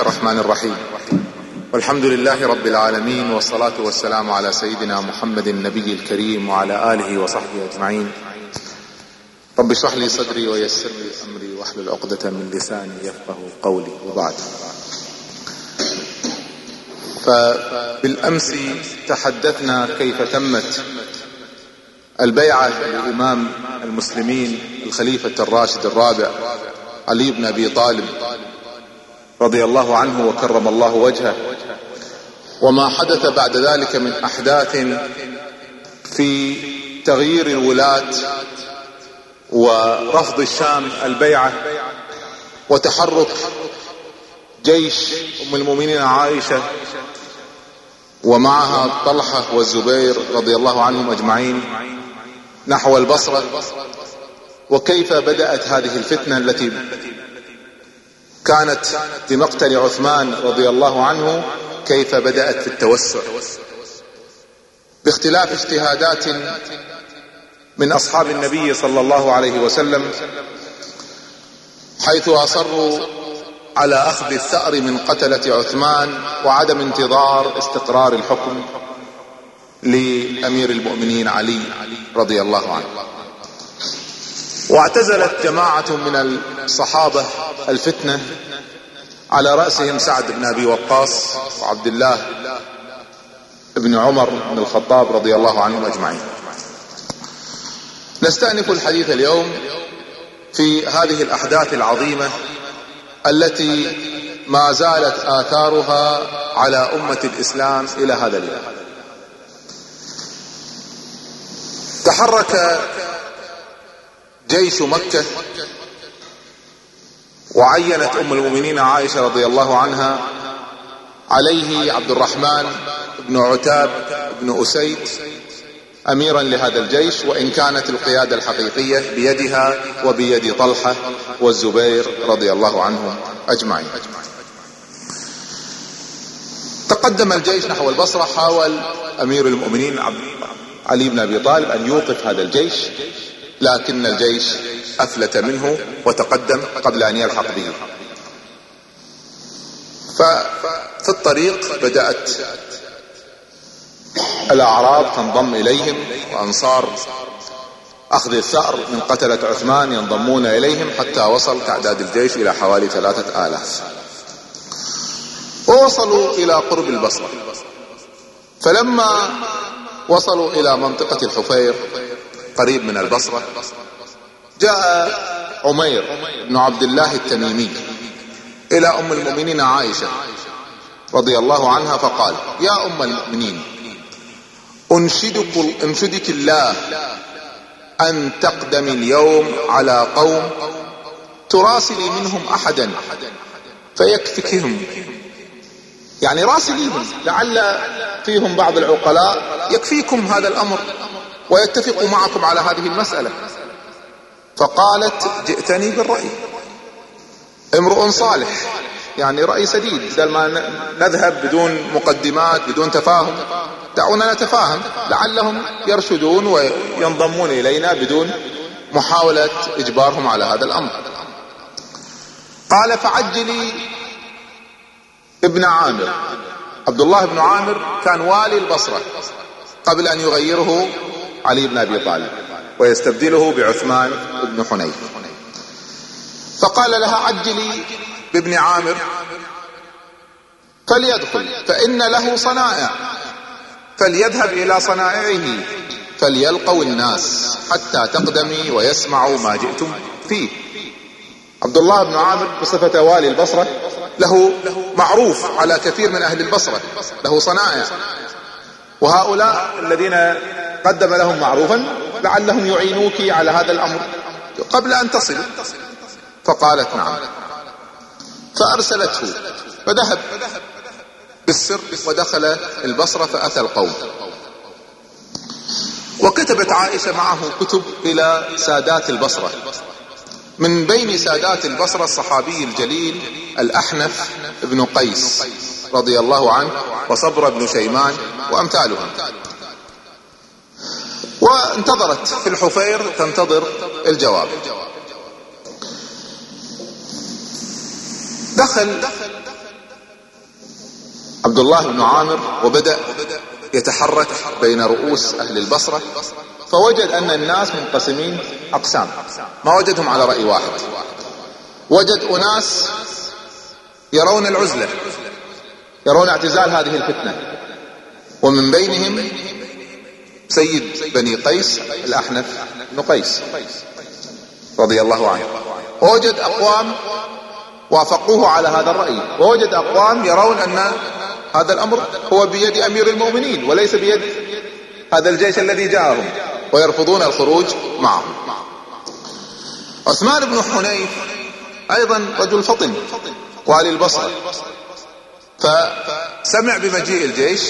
الرحمن الرحيم. والحمد لله رب العالمين والصلاة والسلام على سيدنا محمد النبي الكريم وعلى آله وصحبه أجمعين. رب اشرح لي صدري ويسر لي أمري واحلل عقدة من لساني يفقه قولي. وبعد. فبالأمس تحدثنا كيف تمت البيعة لإمام المسلمين الخليفة الراشد الرابع علي بن أبي طالب. رضي الله عنه وكرم الله وجهه. وما حدث بعد ذلك من أحداث في تغيير الولاة ورفض الشام البيعة وتحرك جيش أم المؤمنين عائشة ومعها طلحة والزبير رضي الله عنهم أجمعين نحو البصرة. وكيف بدأت هذه الفتنة التي كانت بمقتل عثمان رضي الله عنه كيف بدأت في التوسع. باختلاف اجتهادات من أصحاب النبي صلى الله عليه وسلم حيث أصروا على أخذ الثأر من قتلة عثمان وعدم انتظار استقرار الحكم لأمير المؤمنين علي رضي الله عنه. واعتزلت جماعة من الصحابة الفتنة على رأسهم سعد بن أبي وقاص وعبد الله بن عمر بن الخطاب رضي الله عنهم أجمعين. نستأنف الحديث اليوم في هذه الأحداث العظيمة التي ما زالت آثارها على أمة الإسلام إلى هذا اليوم. تحرك جيش مكة وعينت أم المؤمنين عائشة رضي الله عنها عليه عبد الرحمن بن عتاب بن أسيد اميرا لهذا الجيش وإن كانت القيادة الحقيقية بيدها وبيد طلحة والزبير رضي الله عنهم أجمعين. تقدم الجيش نحو البصرة حاول أمير المؤمنين علي بن أبي طالب أن يوقف هذا الجيش. لكن الجيش أفلت منه وتقدم قبل أن يلحق به. ففي الطريق بدأت الأعراب تنضم إليهم وأنصار أخذ الثأر من قتلة عثمان ينضمون إليهم حتى وصل تعداد الجيش إلى حوالي ثلاثة آلاف. ووصلوا إلى قرب البصرة. فلما وصلوا إلى منطقة الحفير قريب من البصرة جاء عمير بن عبد الله التميمي إلى أم المؤمنين عائشة رضي الله عنها فقال يا أم المؤمنين أنشدك, أنشدك الله أن تقدمي اليوم على قوم تراسلي منهم احدا فيكفكهم. يعني راسليهم لعل فيهم بعض العقلاء يكفيكم هذا الأمر. ويتفق معكم على هذه المسألة. فقالت جئتني بالرأي. امرؤ صالح يعني رأي سديد بدل ما نذهب بدون مقدمات بدون تفاهم. دعونا نتفاهم لعلهم يرشدون وينضمون إلينا بدون محاولة إجبارهم على هذا الأمر. قال فعجلي ابن عامر. عبد الله بن عامر كان والي البصرة قبل أن يغيره علي بن أبي طالب ويستبدله بعثمان بن حنيف. فقال لها عجلي بابن عامر فليدخل فإن له صنائع. فليذهب إلى صنائعه فليلقوا الناس حتى تقدمي ويسمعوا ما جئتم فيه. عبد الله بن عامر بصفة والي البصرة له معروف على كثير من أهل البصرة له صنائع. وهؤلاء الذين قدم لهم معروفا لعلهم يعينوك على هذا الأمر قبل أن تصلوا فقالت نعم. فأرسلته. فذهب بالسر ودخل البصرة فأتى القوم. وكتبت عائشة معه كتب إلى سادات البصرة. من بين سادات البصرة الصحابي الجليل الأحنف بن قيس. رضي الله عنه وصبر بن شيمان وأمثالهم. وانتظرت في الحفير تنتظر الجواب. دخل عبد الله بن عامر وبدأ يتحرك بين رؤوس أهل البصرة فوجد أن الناس منقسمين أقسام ما وجدهم على رأي واحد. وجد أناس يرون العزلة. يرون اعتزال هذه الفتنة. ومن بينهم سيد بني قيس الأحنف بن قيس رضي الله عنه. ووجد أقوام وافقوه على هذا الرأي. ووجد أقوام يرون أن هذا الأمر هو بيد أمير المؤمنين وليس بيد هذا الجيش الذي جاءهم ويرفضون الخروج معهم. عثمان بن حنيف أيضا رجل فطن والي البصرة فسمع بمجيء الجيش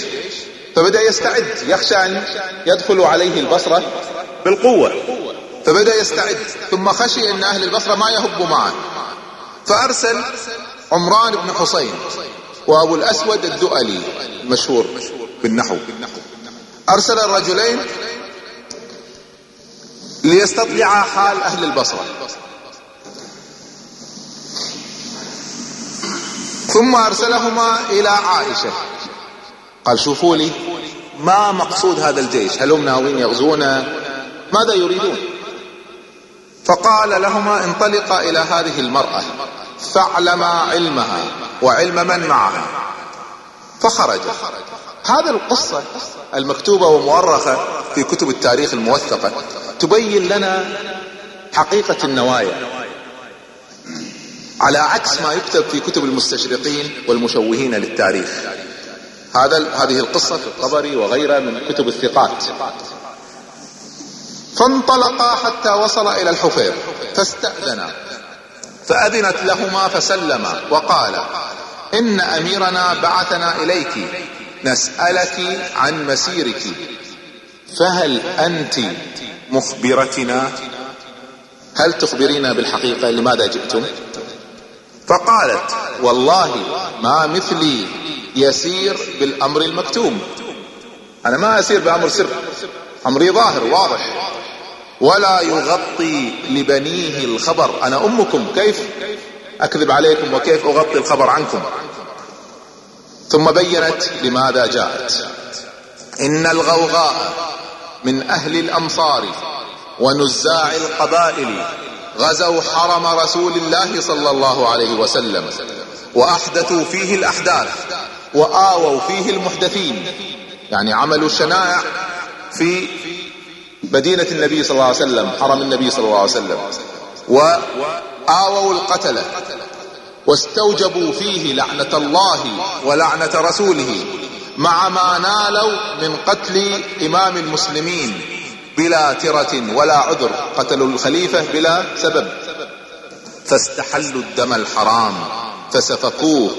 فبدأ يستعد يخشى أن يدخلوا عليه البصرة بالقوة فبدأ يستعد ثم خشي أن أهل البصرة ما يهبوا معه. فأرسل عمران بن حسين وأبو الأسود الدؤلي المشهور بالنحو أرسل الرجلين ليستطلعا حال أهل البصرة. ثم أرسلهما إلى عائشة. قال شوفوا لي ما مقصود هذا الجيش؟ هل هم ناويين يغزونا؟ ماذا يريدون؟ فقال لهما انطلقا إلى هذه المرأة فاعلما علمها وعلم من معها. فخرج. هذه القصة المكتوبة ومؤرخة في كتب التاريخ الموثقة تبين لنا حقيقة النوايا. على عكس ما يكتب في كتب المستشرقين والمشوهين للتاريخ. هذا هذه القصة في الطبري وغيرها من كتب الثقات. فانطلقا حتى وصل إلى الحفير فاستأذنا. فأذنت لهما فسلما وقال إن أميرنا بعثنا إليك نسألك عن مسيرك. فهل أنت مخبرتنا؟ هل تخبرينا بالحقيقة لماذا جئتم؟ فقالت والله ما مثلي يسير بالأمر المكتوم. أنا ما أسير بأمر سر أمري ظاهر واضح. ولا يغطي لبنيه الخبر. أنا أمكم كيف أكذب عليكم وكيف أغطي الخبر عنكم؟ ثم بينت لماذا جاءت. إن الغوغاء من أهل الأمصار ونزاع القبائل غزوا حرم رسول الله صلى الله عليه وسلم وأحدثوا فيه الأحداث وآووا فيه المحدثين. يعني عملوا الشنائع في مدينة النبي صلى الله عليه وسلم حرم النبي صلى الله عليه وسلم. وآووا القتلة واستوجبوا فيه لعنة الله ولعنة رسوله مع ما نالوا من قتل إمام المسلمين. بلا ترة ولا عذر. قتلوا الخليفة بلا سبب. فاستحلوا الدم الحرام فسفكوه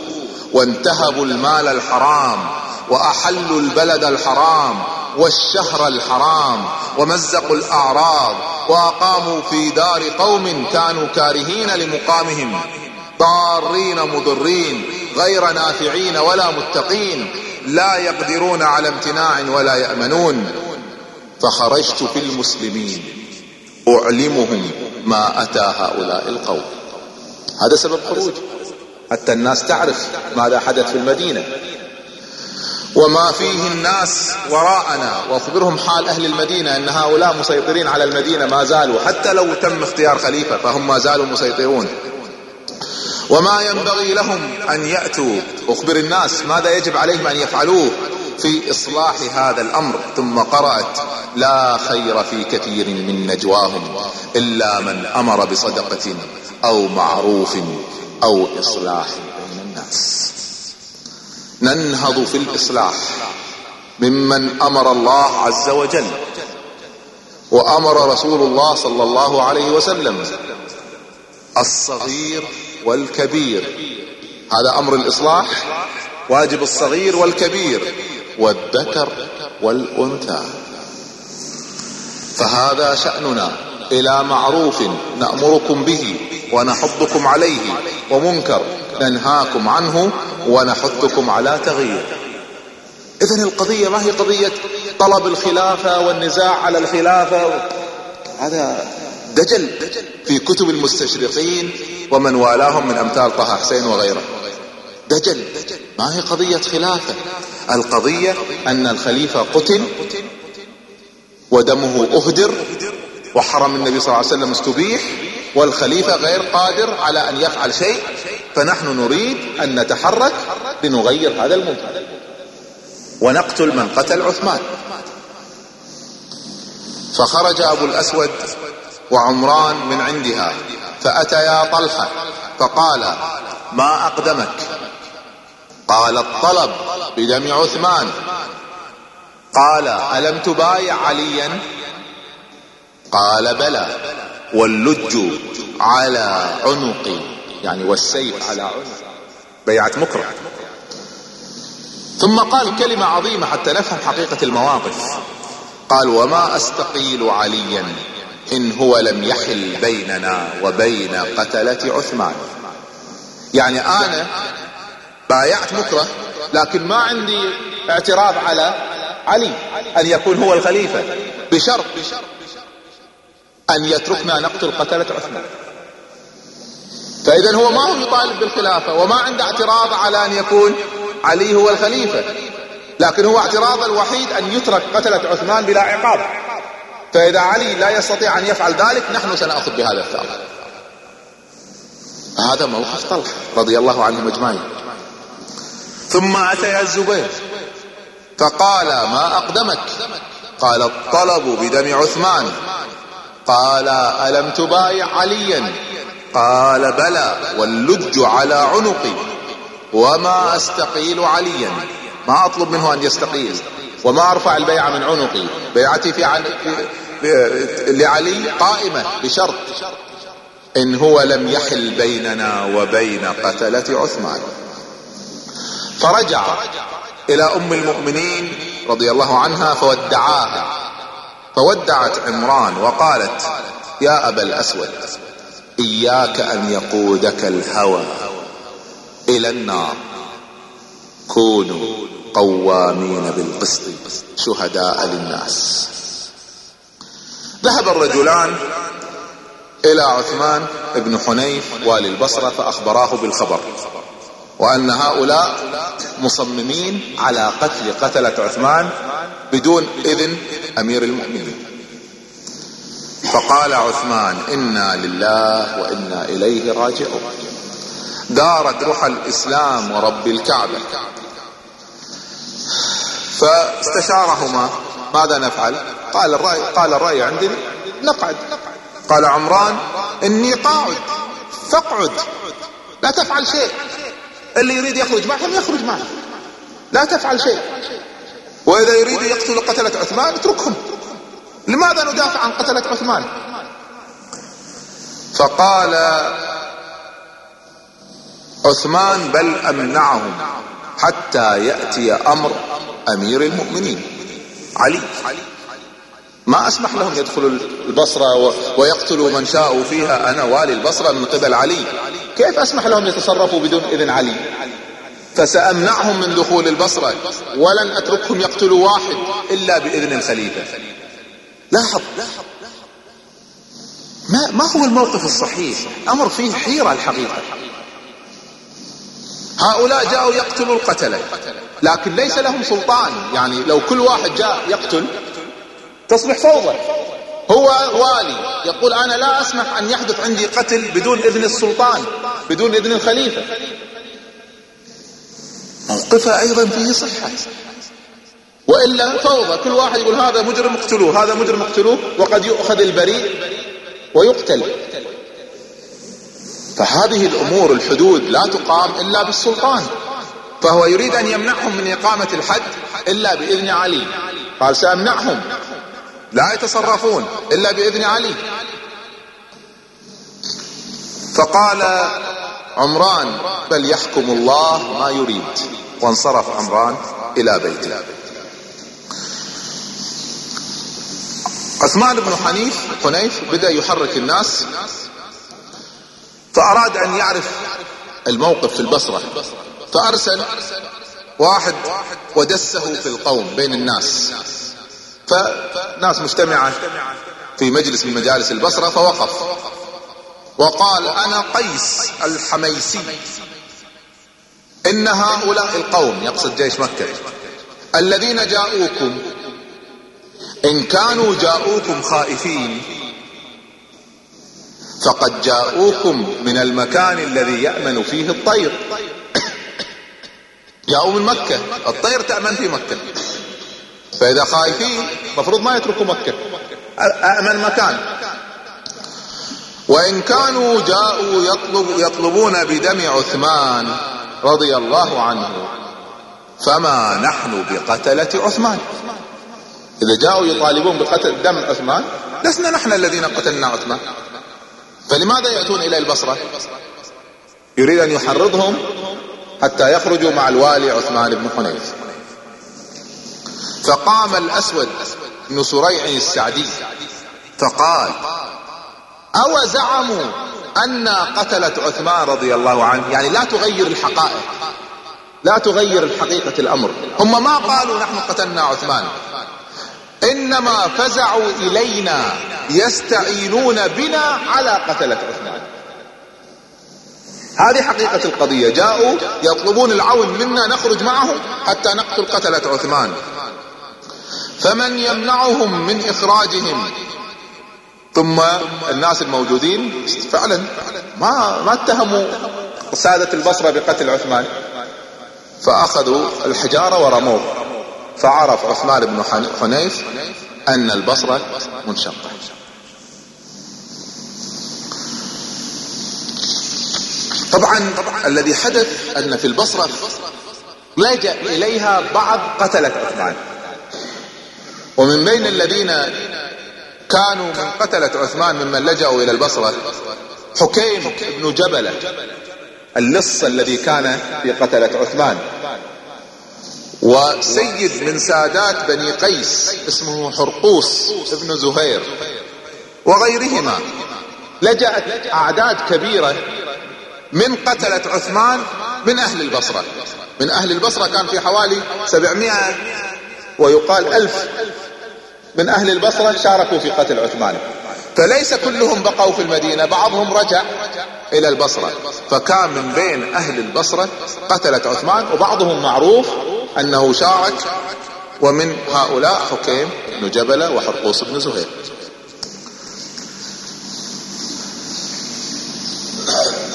وانتهبوا المال الحرام وأحلوا البلد الحرام والشهر الحرام ومزقوا الأعراض وأقاموا في دار قوم كانوا كارهين لمقامهم. ضارين مضرين غير نافعين ولا متقين لا يقدرون على امتناع ولا يأمنون. فخرجت في المسلمين. أعلمهم ما أتى هؤلاء القوم. هذا سبب خروج. حتى الناس تعرف ماذا حدث في المدينة. وما فيه الناس وراءنا. وأخبرهم حال أهل المدينة إن هؤلاء مسيطرين على المدينة ما زالوا. حتى لو تم اختيار خليفة فهم ما زالوا مسيطرون. وما ينبغي لهم أن يأتوا. أخبر الناس ماذا يجب عليهم أن يفعلوه. في إصلاح هذا الأمر ثم قرأت لا خير في كثير من نجواهم إلا من أمر بصدقة أو معروف أو إصلاح بين الناس. ننهض في الإصلاح ممن أمر الله عز وجل وأمر رسول الله صلى الله عليه وسلم الصغير والكبير. هذا أمر الإصلاح؟ واجب الصغير والكبير. والذكر والأنثى. فهذا شأننا إلى معروف نأمركم به ونحضكم عليه ومنكر ننهاكم عنه ونحثكم على تغيير. اذا القضية ما هي قضية طلب الخلافة والنزاع على الخلافة؟ هذا دجل في كتب المستشرقين ومن والاهم من أمثال طه حسين وغيره. دجل. ما هي قضية خلافة؟ القضية أن الخليفة قتل ودمه أهدر وحرم النبي صلى الله عليه وسلم استبيح والخليفة غير قادر على أن يفعل شيء فنحن نريد أن نتحرك لنغير هذا المنكر ونقتل من قتل عثمان. فخرج أبو الأسود وعمران من عندها فأتيا طلحة فقال ما أقدمك؟ قال الطلب بدم عثمان. قال ألم تبايع عليا؟ قال بلى. واللج على عنقي يعني والسيف على عنقي بيعة مكره. ثم قال كلمة عظيمة حتى نفهم حقيقة المواقف. قال وما أستقيل عليا إن هو لم يحل بيننا وبين قتلة عثمان. يعني أنا بايعت مكره لكن ما عندي اعتراض على علي أن يكون هو الخليفة بشرط أن يتركنا نقتل قتلة عثمان. فاذا هو ما هو يطالب بالخلافة وما عنده اعتراض على أن يكون علي هو الخليفة لكن هو اعتراض الوحيد أن يترك قتلة عثمان بلا عقاب. فإذا علي لا يستطيع أن يفعل ذلك نحن سنأخذ بهذا الثأر. هذا موقف طلحة رضي الله عنهم أجمعين. ثم أتى الزبير. فقال ما أقدمك؟ قال الطلب بدم عثمان. قال ألم تبايع عليا؟ قال بلى واللج على عنقي. وما أستقيل عليا؟ ما أطلب منه أن يستقيل. وما أرفع البيعة من عنقي؟ بيعتي في, عن... لعلي قائمة بشرط إن هو لم يحل بيننا وبين قتلة عثمان. فرجع إلى أم المؤمنين رضي الله عنها فودعاها. فودعت عمران وقالت يا أبا الأسود إياك أن يقودك الهوى إلى النار. كونوا قوامين بالقسط شهداء للناس. ذهب الرجلان إلى عثمان بن حنيف والي البصرة فأخبراه بالخبر. وأن هؤلاء مصممين على قتل قتلة عثمان بدون إذن أمير المؤمنين. فقال عثمان إنا لله وإنا إليه راجعون. دارت رحى الإسلام ورب الكعبة. فاستشارهما ماذا نفعل؟ قال الرأي, قال الرأي عندي نقعد. قال عمران إني قاعد فاقعد لا تفعل شيء. اللي يريد يخرج معهم يخرج معهم لا تفعل شيء. وإذا يريد يقتل قتلة عثمان اتركهم. لماذا ندافع عن قتلة عثمان؟ فقال عثمان بل أمنعهم حتى يأتي أمر أمير المؤمنين. علي. ما أسمح لهم يدخلوا البصرة ويقتلوا من شاءوا فيها. أنا والي البصرة من قبل علي. كيف أسمح لهم يتصرفوا بدون إذن علي؟ فسأمنعهم من دخول البصرة ولن أتركهم يقتلوا واحد إلا بإذن الخليفة. لاحظ ما, ما هو الموقف الصحيح؟ أمر فيه حيرة الحقيقة. هؤلاء جاءوا يقتلوا القتلة لكن ليس لهم سلطان. يعني لو كل واحد جاء يقتل تصبح فوضى. هو والي. يقول أنا لا أسمح أن يحدث عندي قتل بدون إذن السلطان بدون إذن الخليفة. موقفه أيضا فيه صحة. وإلا فوضى. كل واحد يقول هذا مجرم اقتلوه هذا مجرم اقتلوه وقد يؤخذ البريء ويقتل. فهذه الأمور الحدود لا تقام إلا بالسلطان. فهو يريد أن يمنعهم من إقامة الحد إلا بإذن علي. قال سأمنعهم. لا يتصرفون إلا بإذن علي. فقال عمران بل يحكم الله ما يريد. وانصرف عمران إلى بيته. عثمان بن حنيف حنيف بدأ يحرك الناس فأراد أن يعرف الموقف في البصرة. فأرسل واحد ودسه في القوم بين الناس. فناس مجتمعة في مجلس من مجالس البصرة فوقف. وقال أنا قيس الحميسي. إن هؤلاء القوم يقصد جيش مكة الذين جاءوكم إن كانوا جاءوكم خائفين فقد جاءوكم من المكان الذي يأمن فيه الطير. جاءوا من مكة الطير تأمن في مكة. فإذا خايفين مفروض ما يتركوا مكة. أأمن مكان. وإن كانوا جاءوا يطلب يطلبون بدم عثمان رضي الله عنه فما نحن بقتلة عثمان؟ إذا جاءوا يطالبون بقتل دم عثمان لسنا نحن الذين قتلنا عثمان. فلماذا يأتون إلى البصرة؟ يريد أن يحرضهم حتى يخرجوا مع الوالي عثمان بن حنيف. فقام الأسود بن سريع السعدي فقال أو زعموا أن قتلت عثمان رضي الله عنه يعني لا تغير الحقائق لا تغير الحقيقة الأمر. هم ما قالوا نحن قتلنا عثمان. إنما فزعوا إلينا يستعينون بنا على قتلة عثمان. هذه حقيقة القضية. جاءوا يطلبون العون منا نخرج معهم حتى نقتل قتلة عثمان. فمن يمنعهم من إخراجهم. ثم الناس الموجودين فعلا ما ما اتهموا سادة البصرة بقتل عثمان. فأخذوا الحجارة ورموه. فعرف عثمان بن حنيف أن البصرة منشقة. طبعا الذي حدث أن في البصرة لجأ إليها بعض قتلة عثمان. ومن بين الذين كانوا من قتلة عثمان ممن لجأوا إلى البصرة حكيم بن جبلة اللص الذي كان في قتلة عثمان وسيد من سادات بني قيس اسمه حرقوس ابن زهير وغيرهما. لجأت أعداد كبيرة من قتلة عثمان من أهل البصرة. من أهل البصرة كان في حوالي سبعمائة ويقال ألف من أهل البصرة شاركوا في قتل عثمان. فليس كلهم بقوا في المدينة بعضهم رجع إلى البصرة. فكان من بين أهل البصرة قتلة عثمان وبعضهم معروف أنه شارك ومن هؤلاء حكيم بن جبلة وحرقوس بن زهير.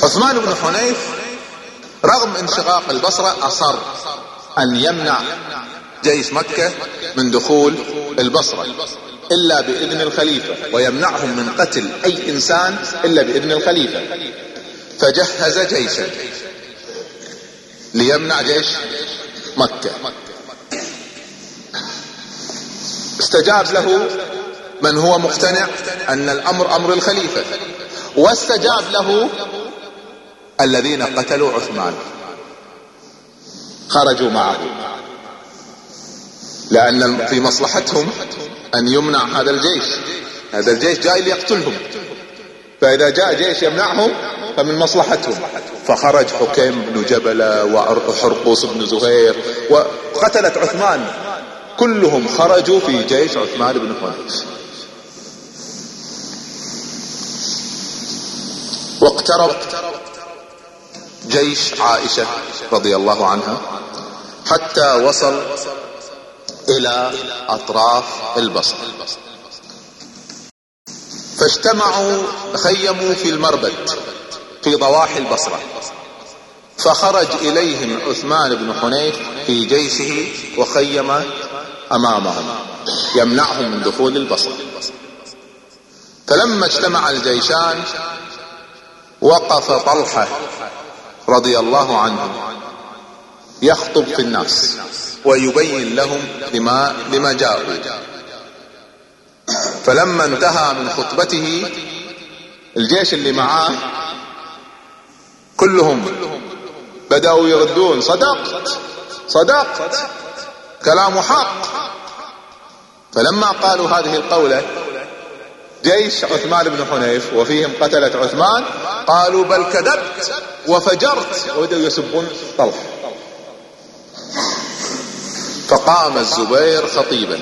عثمان بن حنيف رغم انشقاق البصرة أصر أن يمنع جيش مكة من دخول البصرة إلا بإذن الخليفة ويمنعهم من قتل أي إنسان إلا بإذن الخليفة. فجهز جيشا ليمنع جيش مكة. استجاب له من هو مقتنع أن الأمر أمر الخليفة واستجاب له الذين قتلوا عثمان. خرجوا معه. لأن في مصلحتهم أن يمنع هذا الجيش. هذا الجيش جاي ليقتلهم فإذا جاء جيش يمنعهم فمن مصلحتهم. فخرج حكيم بن جبلة وحرقوس بن زهير وقتلت عثمان. كلهم خرجوا في جيش عثمان بن حنيف واقترب جيش عائشة رضي الله عنها حتى وصل إلى أطراف البصر. فاجتمعوا خيموا في المربد في ضواحي البصرة. فخرج إليهم عثمان بن حنيف في جيشه وخيم أمامهم يمنعهم من دخول البصرة. فلما اجتمع الجيشان وقف طلحة رضي الله عنه يخطب في الناس ويبين لهم لما, لما جاءوا. فلما انتهى من خطبته الجيش اللي معاه كلهم بدأوا يردون صدقت صدقت كلام حق. فلما قالوا هذه القولة جيش عثمان بن حنيف وفيهم قتلة عثمان قالوا بل كذبت وفجرت. وبدأوا يسبون طلح فقام الزبير خطيبا.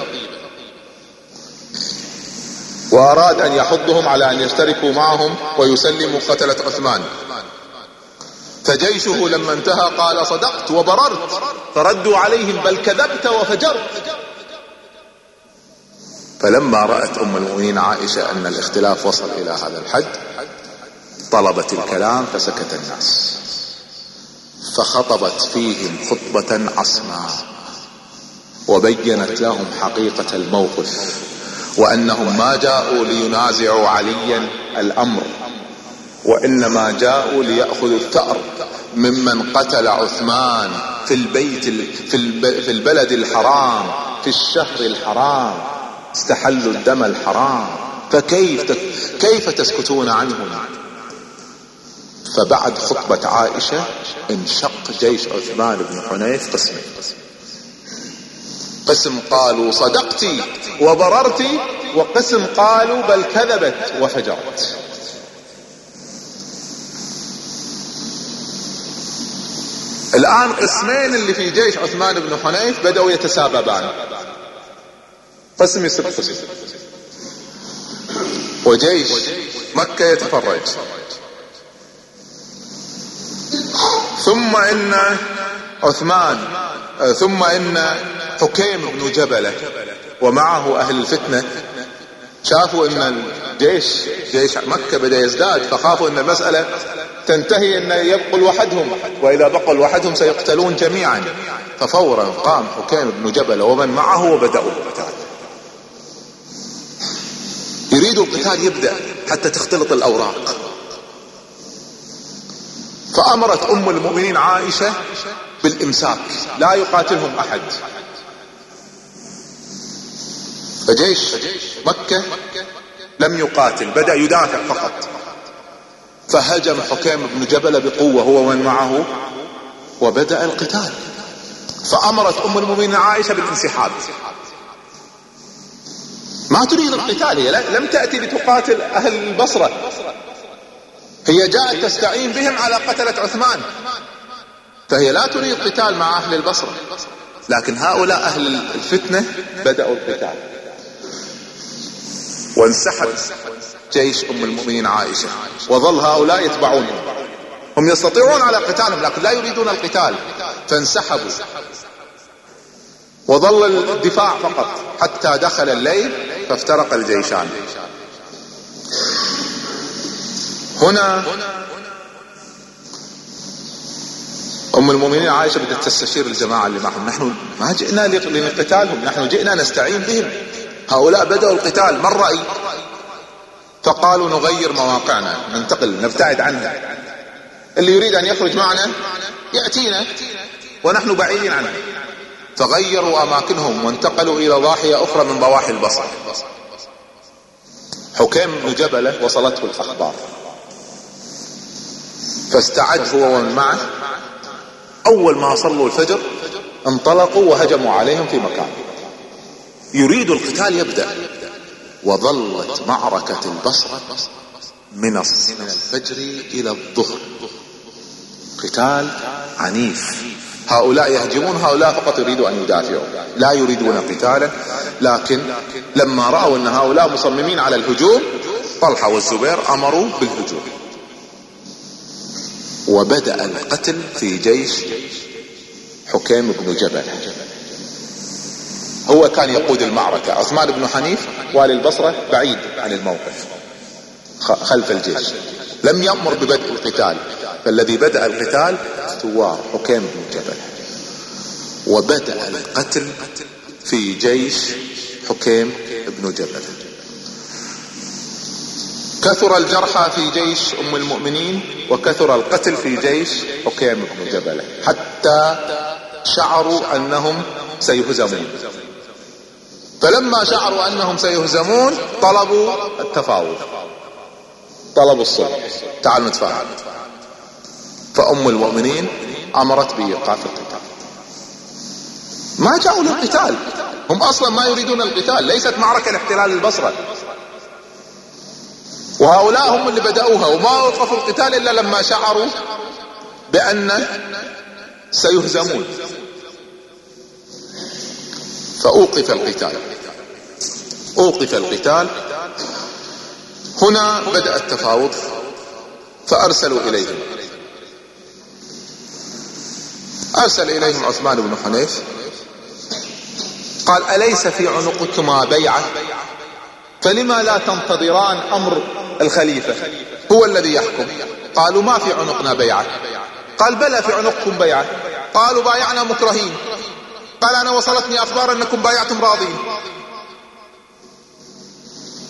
وأراد أن يحضهم على أن يشتركوا معهم ويسلموا قتلة عثمان. فجيشه لما انتهى قال صدقت وبررت فردوا عليهم بل كذبت وفجرت. فلما رأت أم المؤمنين عائشة أن الاختلاف وصل إلى هذا الحد طلبت الكلام فسكت الناس. فخطبت فيهم خطبة عصماء. وبينت لهم حقيقة الموقف وأنهم ما جاءوا لينازعوا عليا الأمر وإنما جاءوا ليأخذوا الثأر ممن قتل عثمان في البيت في البلد الحرام في الشهر الحرام استحلوا الدم الحرام. فكيف كيف تسكتون عنهم؟ فبعد خطبة عائشة انشق جيش عثمان بن حنيف قسمين. قسم قالوا صدقتي وبررتي وقسم قالوا بل كذبت وفجرت الآن قسمين اللي في جيش عثمان بن حنيف بدأوا يتساببان. قسم يصير قسم. وجيش مكة يتفرج. ثم إن عثمان ثم إن حكيم بن جبلة ومعه أهل الفتنة شافوا إن الجيش جيش مكة بدأ يزداد فخافوا إن المسألة تنتهي إن يبقوا لوحدهم وإذا بقوا لوحدهم سيقتلون جميعا. ففورا قام حكيم بن جبل ومن معه وبدأوا القتال. يريدوا القتال يبدأ حتى تختلط الأوراق. فأمرت أم المؤمنين عائشة بالإمساك لا يقاتلهم أحد. فجيش مكة لم يقاتل بدأ يدافع فقط. فهجم حكيم بن جبل بقوة هو ومن معه وبدأ القتال. فأمرت أم المؤمنين عائشة بالانسحاب. ما تريد القتال هي لم تأتي لتقاتل أهل البصرة هي جاءت تستعين بهم على قتلة عثمان. فهي لا تريد قتال مع أهل البصرة. لكن هؤلاء أهل الفتنة بدأوا القتال. وانسحب جيش أم المؤمنين عائشة. وظل هؤلاء يتبعونهم هم يستطيعون على قتالهم لكن لا يريدون القتال. فانسحبوا. وظل الدفاع فقط حتى دخل الليل فافترق الجيشان. هنا أم المؤمنين عائشة بدأت تستشير الجماعة اللي معهم. نحن ما جئنا لقتالهم نحن جئنا نستعين بهم. هؤلاء بدأوا القتال ما الرأي؟ فقالوا نغير مواقعنا ننتقل نبتعد عنها. اللي يريد أن يخرج معنا يأتينا ونحن بعيدين عنه. فغيروا أماكنهم وانتقلوا إلى ضاحية أخرى من ضواحي البصر. حكيم بن جبلة وصلته الأخبار. فاستعد هو ومن معه. أول ما صلوا الفجر انطلقوا وهجموا عليهم في مكان. يريد القتال يبدأ. وظلت معركة البصرة من الفجر إلى الظهر. قتال عنيف. هؤلاء يهجمون هؤلاء فقط يريدوا أن يدافعوا. لا يريدون قتالا. لكن لما رأوا أن هؤلاء مصممين على الهجوم طلحة والزبير أمروا بالهجوم. وبدأ القتل في جيش حكيم بن جبل. هو كان يقود المعركة. عثمان بن حنيف والي البصرة بعيد عن الموقف خلف الجيش. لم يأمر ببدء القتال فالذي بدأ القتال ثوار حكيم بن جبل. وبدأ القتل في جيش حكيم بن جبل. كثر الجرحى في جيش أم المؤمنين وكثر القتل في جيش حكيم بن جبل حتى شعروا أنهم سيهزمون. فلما شعروا أنهم سيهزمون طلبوا التفاوض. طلبوا الصلح. تعالوا نتفاهم. فأم المؤمنين أمرت بإيقاف القتال. ما جاءوا للقتال. هم أصلا ما يريدون القتال. ليست معركة لاحتلال البصرة. وهؤلاء هم اللي بدأوها وما وقفوا القتال إلا لما شعروا بأن سيهزمون. فأوقف القتال. أوقف القتال. هنا بدأ التفاوض فأرسلوا إليهم. أرسل إليهم عثمان بن حنيف. قال أليس في عنقكما بيعة؟ فلما لا تنتظران أمر الخليفة. هو الذي يحكم. قالوا ما في عنقنا بيعة. قال بلى في عنقكم بيعة. قالوا بايعنا مكرهين. قال أنا وصلتني أخبار أنكم بايعتم راضين.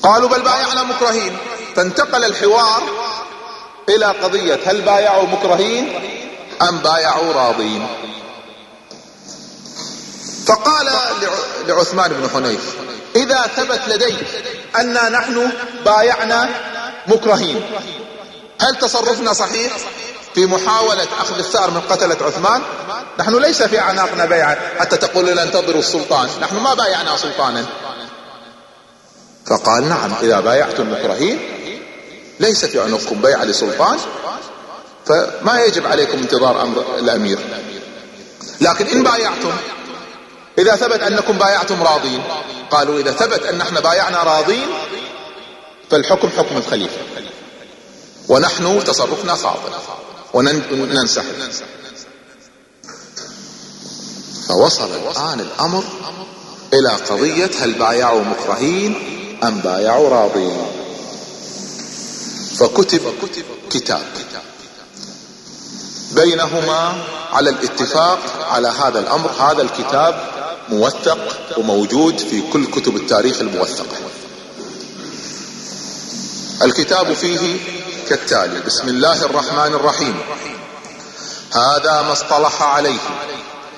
قالوا بل بايعنا مكرهين. فانتقل الحوار إلى قضية هل بايعوا مكرهين أم بايعوا راضين. فقال لعثمان بن حنيف إذا ثبت لديك انا نحن بايعنا مكرهين. هل تصرفنا صحيح في محاولة أخذ الثأر من قتلة عثمان؟ نحن ليس في أعناقنا بيعة حتى تقول لنا انتظروا السلطان. نحن ما بايعنا سلطانا. فقال نعم إذا بايعتم مكرهين ليس في عنقكم بيعة لسلطان فما يجب عليكم انتظار أمر الأمير. لكن إن بايعتم إذا ثبت أنكم بايعتم راضين قالوا إذا ثبت أن إحنا بايعنا راضين فالحكم حكم الخليفة. ونحن تصرفنا خاطئ. وننسحب فوصل الآن الأمر إلى قضية هل بايعوا مكرهين أم بايعوا راضين. فكتب كتاب. بينهما على الاتفاق على هذا الأمر. هذا الكتاب موثق وموجود في كل كتب التاريخ الموثقة. الكتاب فيه كالتالي بسم الله الرحمن الرحيم. هذا ما اصطلح عليه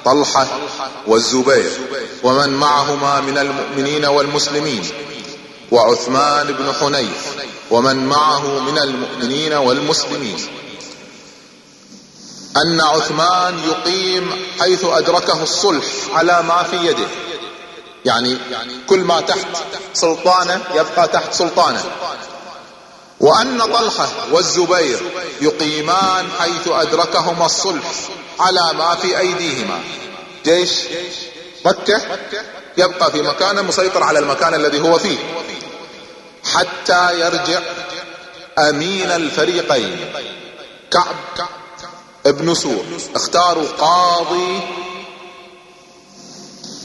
طلحة والزبير ومن معهما من المؤمنين والمسلمين وعثمان بن حنيف ومن معه من المؤمنين والمسلمين. أن عثمان يقيم حيث أدركه الصلح على ما في يده. يعني كل ما تحت سلطانه يبقى تحت سلطانه. وأن طلحة والزبير يقيمان حيث أدركهما الصلح على ما في أيديهما. جيش مكة يبقى في مكانه مسيطر على المكان الذي هو فيه حتى يرجع أمين الفريقين. كعب ابن سور اختاروا قاضي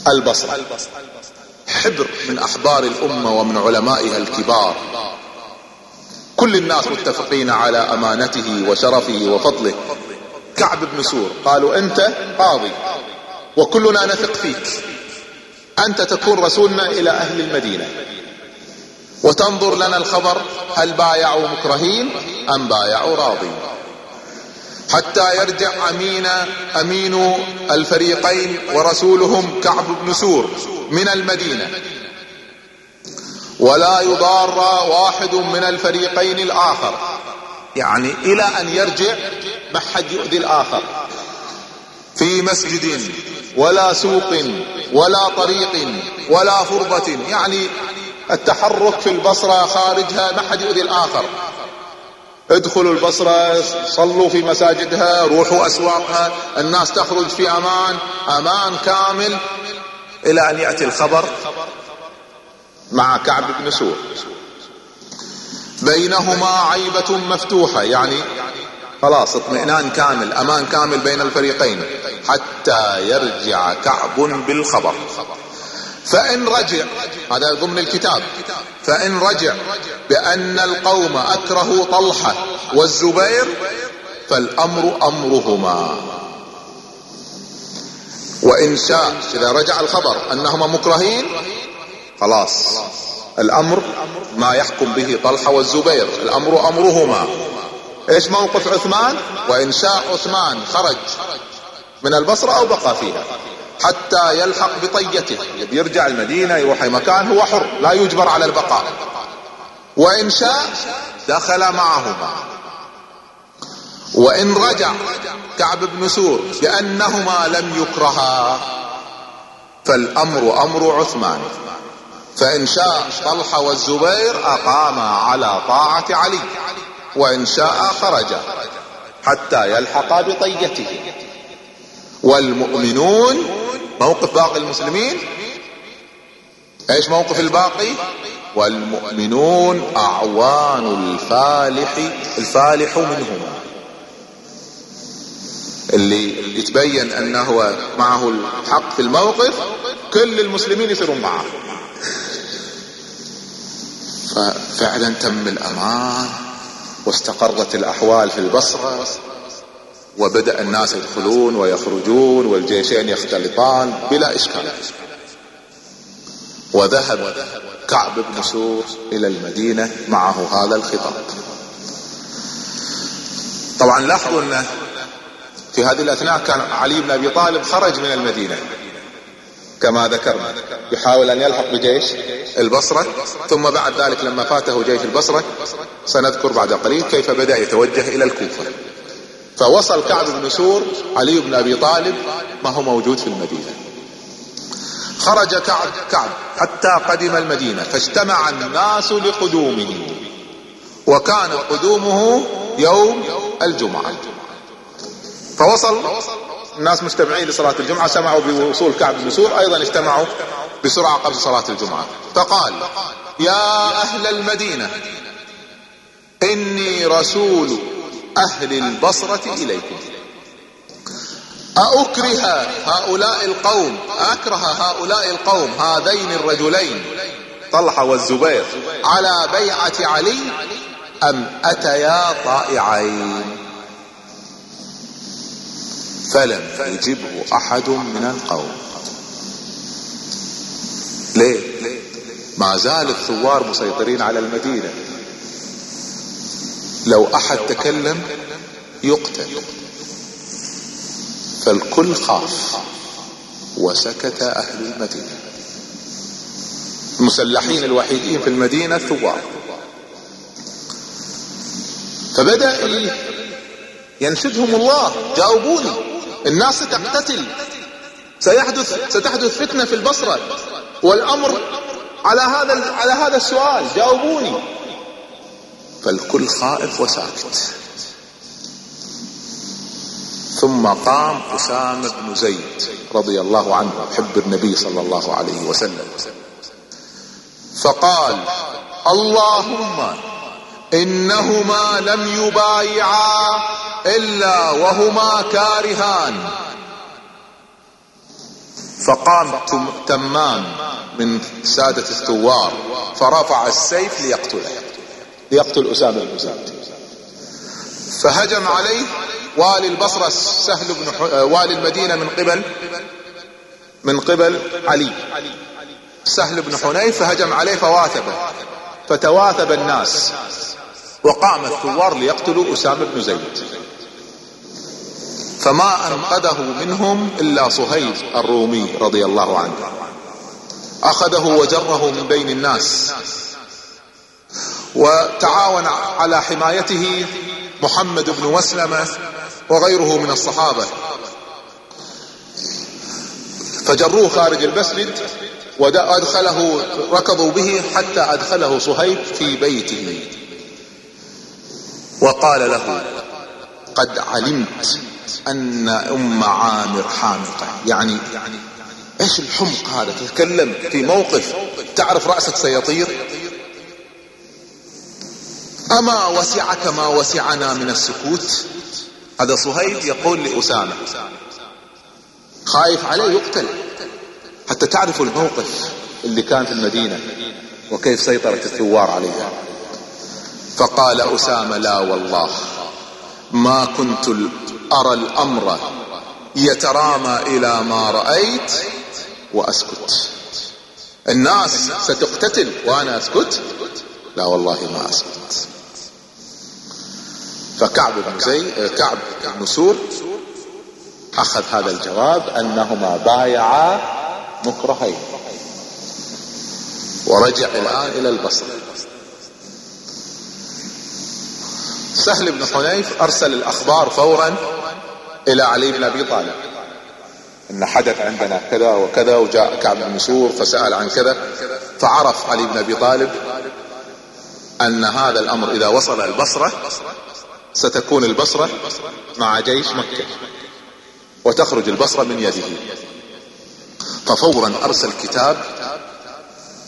البصرة. حبر من أحبار الأمة ومن علمائها الكبار. كل الناس متفقين على أمانته وشرفه وفضله. كعب بن سور قالوا أنت قاضي وكلنا نثق فيك. أنت تكون رسولنا إلى أهل المدينة. وتنظر لنا الخبر هل بايعوا مكرهين أم بايعوا راضين؟ حتى يرجع أمين أمين الفريقين ورسولهم كعب بن سور من المدينة. ولا يضار واحد من الفريقين الآخر. يعني إلى أن يرجع ما حد يؤذي الآخر. في مسجد ولا سوق ولا طريق ولا فرضة. يعني التحرك في البصرة خارجها ما حد يؤذي الآخر. ادخلوا البصرة صلوا في مساجدها روحوا أسواقها الناس تخرج في أمان أمان كامل. إلى أن يأتي الخبر. مع كعب بن سور بينهما عيبة مفتوحة يعني خلاص اطمئنان كامل أمان كامل بين الفريقين حتى يرجع كعب بالخبر. فإن رجع هذا ضمن الكتاب. فإن رجع بأن القوم أكرهوا طلحة والزبير فالأمر أمرهما. وإن شاء إذا رجع الخبر أنهما مكرهين خلاص. الأمر ما يحكم به طلحة والزبير. الأمر أمرهما. إيش موقف عثمان؟ وإن شاء عثمان خرج من البصرة أو بقى فيها. حتى يلحق بطيته. يرجع المدينة يروح أي مكان هو حر. لا يجبر على البقاء. وإن شاء دخل معهما. وإن رجع كعب بن سور لانهما لم يكرها. فالأمر أمر عثمان. فإن شاء طلحة والزبير أقاما على طاعة علي وإن شاء خرج حتى يلحق بطيته. والمؤمنون موقف باقي المسلمين؟ إيش موقف الباقي؟ والمؤمنون أعوان الفالح الفالح منهما. اللي يتبين أنه معه الحق في الموقف كل المسلمين يصيرون معه. ففعلا تم الأمان واستقرت الأحوال في البصرة وبدأ الناس يدخلون ويخرجون والجيشين يختلطان بلا إشكال. وذهب كعب بن سور إلى المدينة معه هذا الخطاب. طبعا لاحظوا أن في هذه الأثناء كان علي بن أبي طالب خرج من المدينة. كما ذكرنا يحاول أن يلحق بجيش البصرة ثم بعد ذلك لما فاته جيش البصرة سنذكر بعد قليل كيف بدأ يتوجه إلى الكوفة. فوصل كعب بن سور علي بن أبي طالب ما هو موجود في المدينة. خرج كعب كعب حتى قدم المدينة فاجتمع الناس لقدومه وكان قدومه يوم الجمعة. فوصل الناس مجتمعين لصلاة الجمعة سمعوا بوصول كعب بن سور أيضا اجتمعوا بسرعة قبل صلاة الجمعة. فقال يا أهل المدينة إني رسول أهل البصرة إليكم. أأكره هؤلاء القوم أكره هؤلاء القوم هذين الرجلين طلحة والزبير على بيعة علي أم أتيا طائعين؟ فلم يجبه أحد من القوم. ليه؟ ما زال الثوار مسيطرين على المدينة. لو أحد تكلم يقتل. فالكل خاف وسكت أهل المدينة. المسلحين الوحيدين في المدينة الثوار فبدأ ينشدهم الله جاوبوني الناس ستقتتل سيحدث ستحدث فتنة في البصرة. والأمر على هذا على هذا السؤال. جاوبوني. فالكل خائف وساكت. ثم قام أسامة بن زيد رضي الله عنه حب النبي صلى الله عليه وسلم. فقال اللهم إنهما لم يبايعا إلا وهما كارهان. فقام تمام من سادة الثوار فرفع السيف ليقتله ليقتل أسامة بن زيد فهجم عليه والي البصرة سهل بن ح... والي المدينة من قبل من قبل علي. سهل بن حنيف فهجم عليه فواثبه فتواثب الناس. وقام الثوار ليقتلوا أسامة بن زيد. فما أنقذه منهم إلا صهيب الرومي رضي الله عنه. أخذه وجره من بين الناس. وتعاون على حمايته محمد بن مسلمة وغيره من الصحابة. فجروه خارج المسجد وادخله ركضوا به حتى أدخله صهيب في بيته. وقال له قد علمت أن أم عامر حامقة. يعني إيش الحمق هذا؟ تتكلم في موقف تعرف رأسك سيطير أما وسعك ما وسعنا من السكوت؟ هذا صهيب يقول لأسامة. خايف عليه يقتل. حتى تعرفوا الموقف اللي كان في المدينة وكيف سيطرت الثوار عليها. فقال أسامة لا والله ما كنت أرى الأمر يترامى إلى ما رأيت وأسكت. الناس ستقتتل وأنا أسكت لا والله ما أسكت. فكعب بن زي كعب بن سور أخذ هذا الجواب أنهما بايعا مكرهين. ورجع الآن إلى البصره سهل بن حنيف أرسل الأخبار فورا إلى علي بن أبي طالب. إن حدث عندنا كذا وكذا وجاء كعب بن سور فسأل عن كذا فعرف علي بن أبي طالب أن هذا الأمر إذا وصل البصرة ستكون البصرة مع جيش مكة وتخرج البصرة من يده. ففورا أرسل كتاب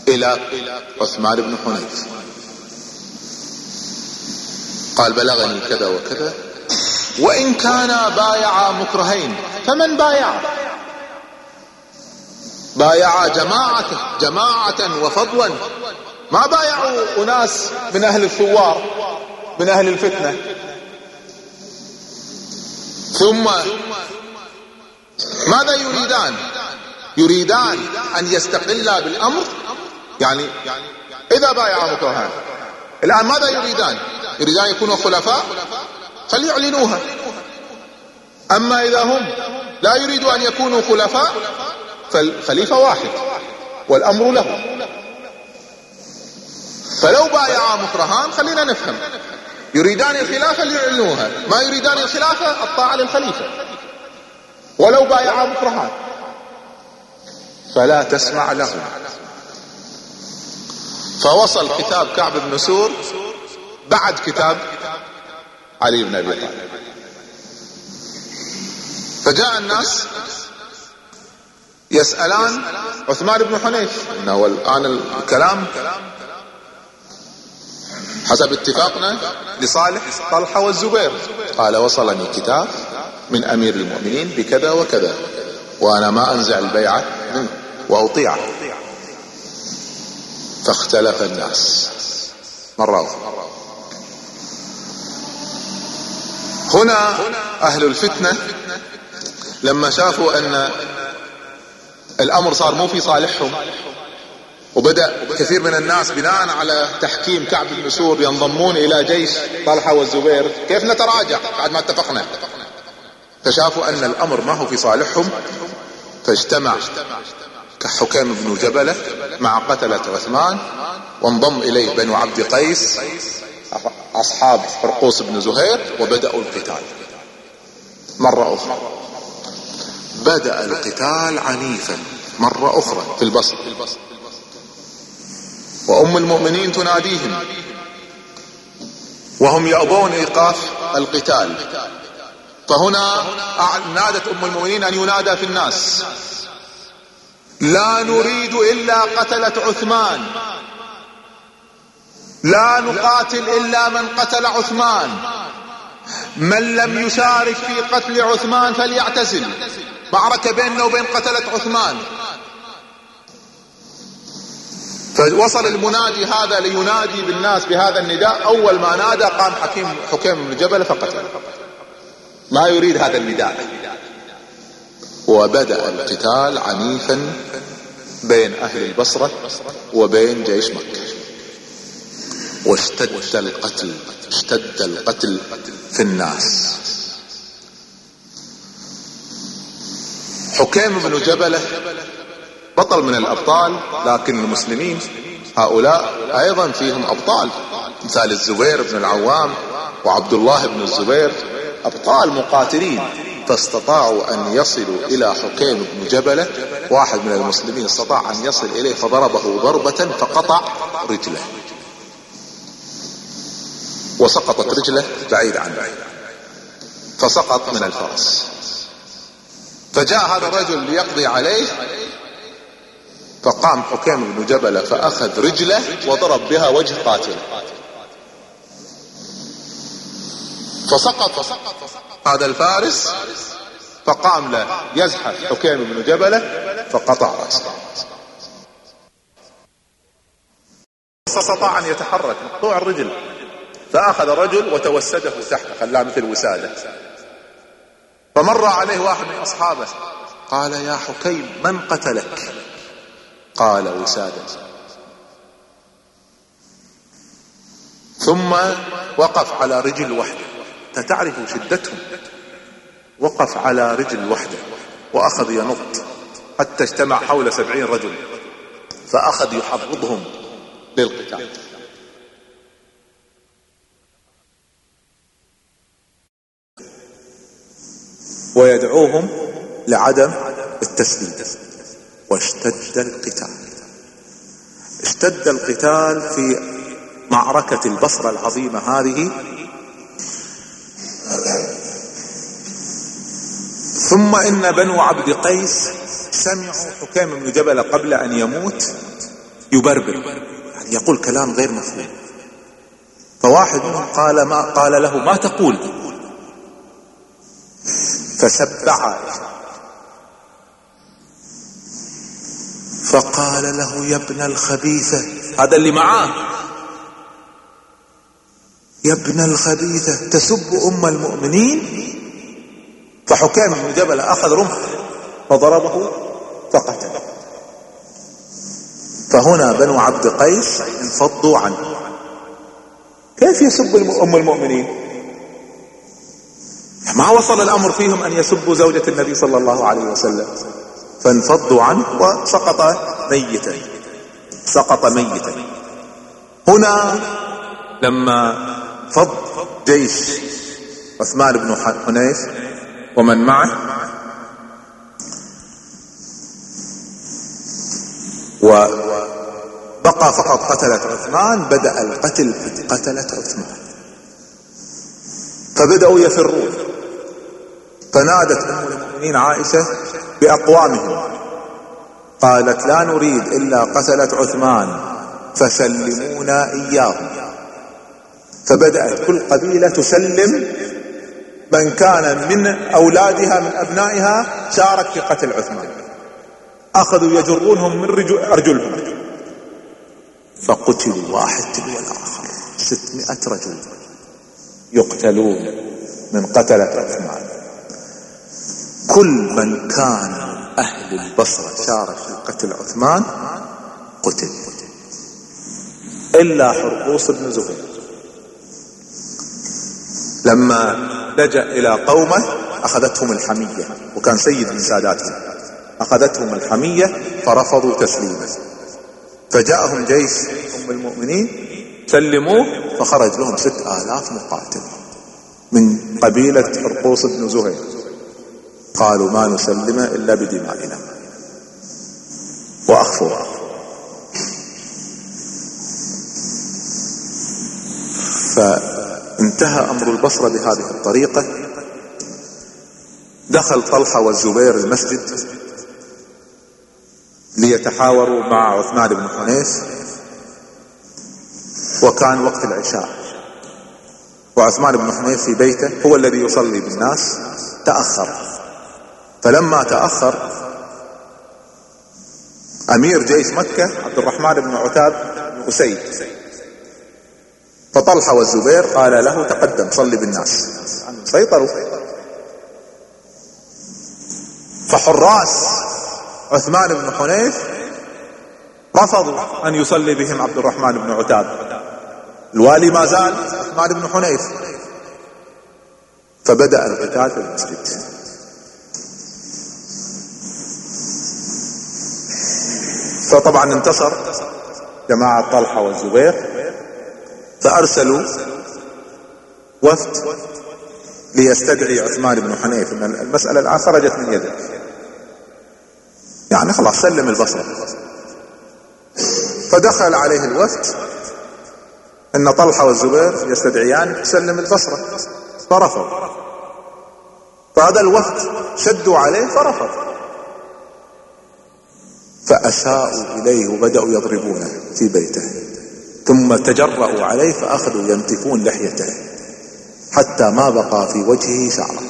إلى عثمان بن حنيف. قال بلغني كذا وكذا. وإن كانا بايعا مكرهين فمن بايع؟ بايعا جماعة جماعة وفضلا. ما بايعوا أناس من أهل الثوار من أهل الفتنة. ثم ماذا يريدان؟ يريدان أن يستقلا بالأمر. يعني إذا بايع مكرهان الآن ماذا يريدان؟ يريدان يكونوا خلفاء؟ فليعلنوها. أما إذا هم لا يريدوا أن يكونوا خلفاء فالخليفة واحد والأمر له. فلو بايعا مكرهان خلينا نفهم. يريدان الخلافة ليعلنوها ما يريدان الخلافة الطاعة للخليفة. ولو بايعا مكرهان. فلا تسمع لهم فوصل كتاب كعب بن سور بعد كتاب علي بن أبي طالب. فجاء الناس يسألان عثمان بن حنيف. انه الآن الكلام حسب اتفاقنا لصالح طلحة والزبير. قال وصلني كتاب من أمير المؤمنين بكذا وكذا وأنا ما أنزع البيعة منه. واطيعه فاختلف الناس. مرة أخرى هنا أهل الفتنة لما شافوا أن الأمر صار مو في صالحهم وبدأ كثير من الناس بناء على تحكيم كعب بن سور ينضمون إلى جيش طلحة والزبير كيف نتراجع بعد ما اتفقنا؟ فشافوا أن الأمر ما هو في صالحهم فاجتمع. كحكام بن جبلة مع قتلة عثمان وانضم إليه بنو عبد قيس أصحاب حرقوس بن زهير وبدأوا القتال. مرة أخرى. بدأ القتال عنيفا. مرة أخرى. في البصر وأم المؤمنين تناديهم. وهم يأبون إيقاف القتال. فهنا نادت أم المؤمنين أن ينادى في الناس. لا نريد إلا قتلة عثمان. لا نقاتل إلا من قتل عثمان. من لم يشارك في قتل عثمان فليعتزل. معركة بيننا وبين قتلة عثمان. فوصل المنادي هذا لينادي بالناس بهذا النداء. أول ما نادى قام حكيم حكيم بن جبل فقتل. ما يريد هذا النداء. وبدأ القتال عنيفا بين أهل البصرة وبين جيش مكة. واشتد القتل اشتد القتل في الناس. حكيم بن جبلة بطل من الأبطال لكن المسلمين هؤلاء أيضا فيهم أبطال. مثال الزبير بن العوام وعبد الله بن الزبير أبطال مقاتلين. فاستطاعوا أن يصلوا إلى حكيم بن جبلة واحد من المسلمين استطاع أن يصل إليه فضربه ضربة فقطع رجله. وسقطت رجله بعيد عنه. فسقط من الفرس. فجاء هذا الرجل ليقضي عليه. فقام حكيم بن جبلة فأخذ رجله وضرب بها وجه قاتله. فسقط. هذا الفارس فقام له يزحف حكيم بن جبلة فقطع رأسه. فاستطاع أن يتحرك مقطوع الرجل فأخذ الرجل وتوسده تحت خلاه مثل وسادة. فمر عليه واحد من أصحابه قال يا حكيم من قتلك؟ قال وسادة. ثم وقف على رجل وحده. تعرف شدتهم. وقف على رجل وحده وأخذ ينط حتى اجتمع حول سبعين رجل فأخذ يحرضهم للقتال. ويدعوهم لعدم التسليم واشتد القتال. اشتد القتال في معركة البصرة العظيمة هذه ثم إن بنو عبد قيس سمعوا حكيم بن جبل قبل أن يموت يبربر يعني يقول كلام غير مفهوم. فواحد منهم قال ما قال له ما تقول؟ فسب عائشة فقال له يا ابن الخبيثة هذا اللي معاه. يا ابن الخبيثة تسب أم المؤمنين؟ فحكام بن جبل أخذ رمح فضربه فقتله. فهنا بنو عبد قيس انفضوا عنه. كيف يسب أم المؤمنين؟ ما وصل الأمر فيهم أن يسبوا زوجة النبي صلى الله عليه وسلم. فانفضوا عنه وسقط ميتا سقط ميتا هنا لما فض جيش عثمان بن حنيف ومن معه وبقى فقط قتلت عثمان بدأ القتل قتلت عثمان. فبدأوا يفرون. فنادت أم المؤمنين عائشة بأقوامهم. قالت لا نريد إلا قتلت عثمان فسلمونا إياهم. فبدأت كل قبيلة تسلم من كان من أولادها من أبنائها شارك في قتل عثمان. أخذوا يجرونهم من أرجلهم. فقتلوا واحد تلو الآخر ستمائة رجل يقتلون من قتلة عثمان. كل من كان من أهل البصرة شارك في قتل عثمان قتل. إلا حرقوس بن زهير لما لجأ إلى قومه أخذتهم الحمية. وكان سيد من ساداتهم. أخذتهم الحمية فرفضوا تسليمه. فجاءهم جيش أم المؤمنين سلموه فخرج لهم ست آلاف مقاتل. من قبيلة حرقوس بن زهير. قالوا ما نسلمه إلا بدمائنا. وأخفوا. فانتهى أمر البصرة بهذه الطريقة. دخل طلحة والزبير المسجد. ليتحاوروا مع عثمان بن حنيف. وكان وقت العشاء. وعثمان بن حنيف في بيته هو الذي يصلي بالناس. تأخر. فلما تأخر أمير جيش مكة عبد الرحمن بن عتاب بن أسيد فطلحة والزبير قال له تقدم صلي بالناس. سيطروا فحراس عثمان بن حنيف رفضوا أن يصلي بهم عبد الرحمن بن عتاب. الوالي ما زال عثمان بن حنيف. فبدأ القتال في المسجد. فطبعا انتصر جماعة طلحة والزبير فأرسلوا وفد ليستدعي عثمان بن حنيف ان المسألة الآن خرجت من يده. يعني خلاص سلم البصرة. فدخل عليه الوفد أن طلحة والزبير يستدعيان تسلم البصرة. فرفض. فهذا الوفد شدوا عليه فرفض. فأساءوا إليه وبدأوا يضربونه في بيته. ثم تجرأوا عليه فأخذوا ينتفون لحيته حتى ما بقى في وجهه شعر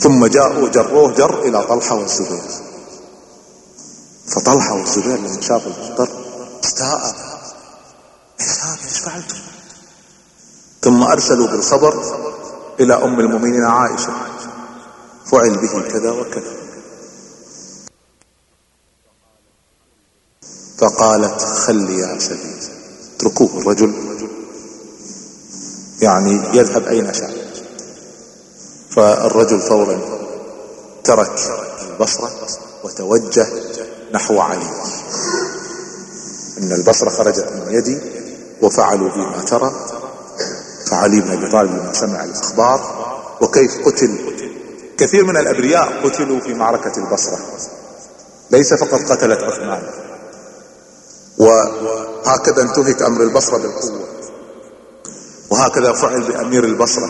ثم جاءوا جروه جر إلى طلحة والزبير. فطلحة والزبير لما شافوا المنظر استاء. إيش هذا إيش فعلتم؟ ثم أرسلوا بالخبر إلى أم المؤمنين عائشة. فعل به كذا وكذا. فقالت خل يا سبيل اتركوه الرجل. يعني يذهب أين شاء. فالرجل فورا ترك البصرة وتوجه نحو علي. إن البصرة خرجت من يدي وفعلوا بي ما ترى. فعلي بن أبي طالب لما سمع الأخبار وكيف قتل؟ كثير من الأبرياء قتلوا في معركة البصرة. ليس فقط قتلت عثمان. وهكذا انتهك أمر البصرة بالقوة. وهكذا فعل بأمير البصرة.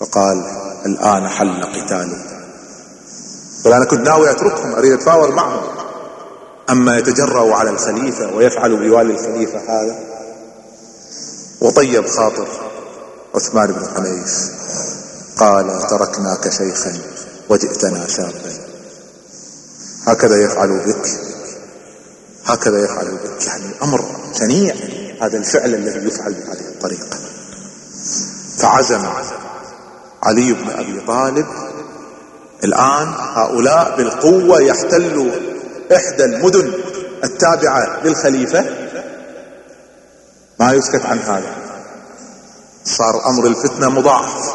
فقال الآن حل قتالي. قال أنا كنت ناوي أتركهم أريد أتفاور معهم. أما يتجرأ على الخليفة ويفعل بوالي الخليفة هذا. وطيب خاطر عثمان بن حنيف قال تركناك شيخا وجئتنا شابا. هكذا يفعل بك هكذا يفعل يعني أمر شنيع هذا الفعل الذي يفعل بهذه الطريقة. فعزم علي بن أبي طالب. الآن هؤلاء بالقوة يحتلوا إحدى المدن التابعة للخليفة. ما يسكت عن هذا. صار أمر الفتنة مضاعف.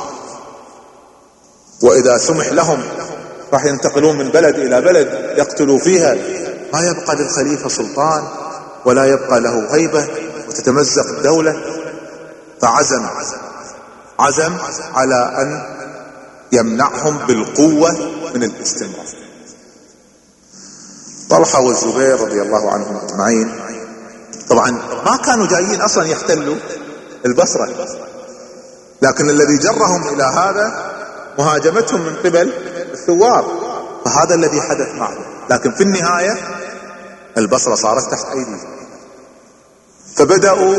وإذا سمح لهم راح ينتقلون من بلد إلى بلد يقتلوا فيها. ما يبقى للخليفة سلطان ولا يبقى له هيبة وتتمزق الدولة. فعزم عزم على أن يمنعهم بالقوة من الاستمرار. طلحة والزبير رضي الله عنهم أجمعين. طبعا ما كانوا جايين أصلا يحتلوا البصرة لكن الذي جرهم إلى هذا مهاجمتهم من قبل الثوار فهذا الذي حدث معهم. لكن في النهاية البصرة صارت تحت ايديهم فبدأوا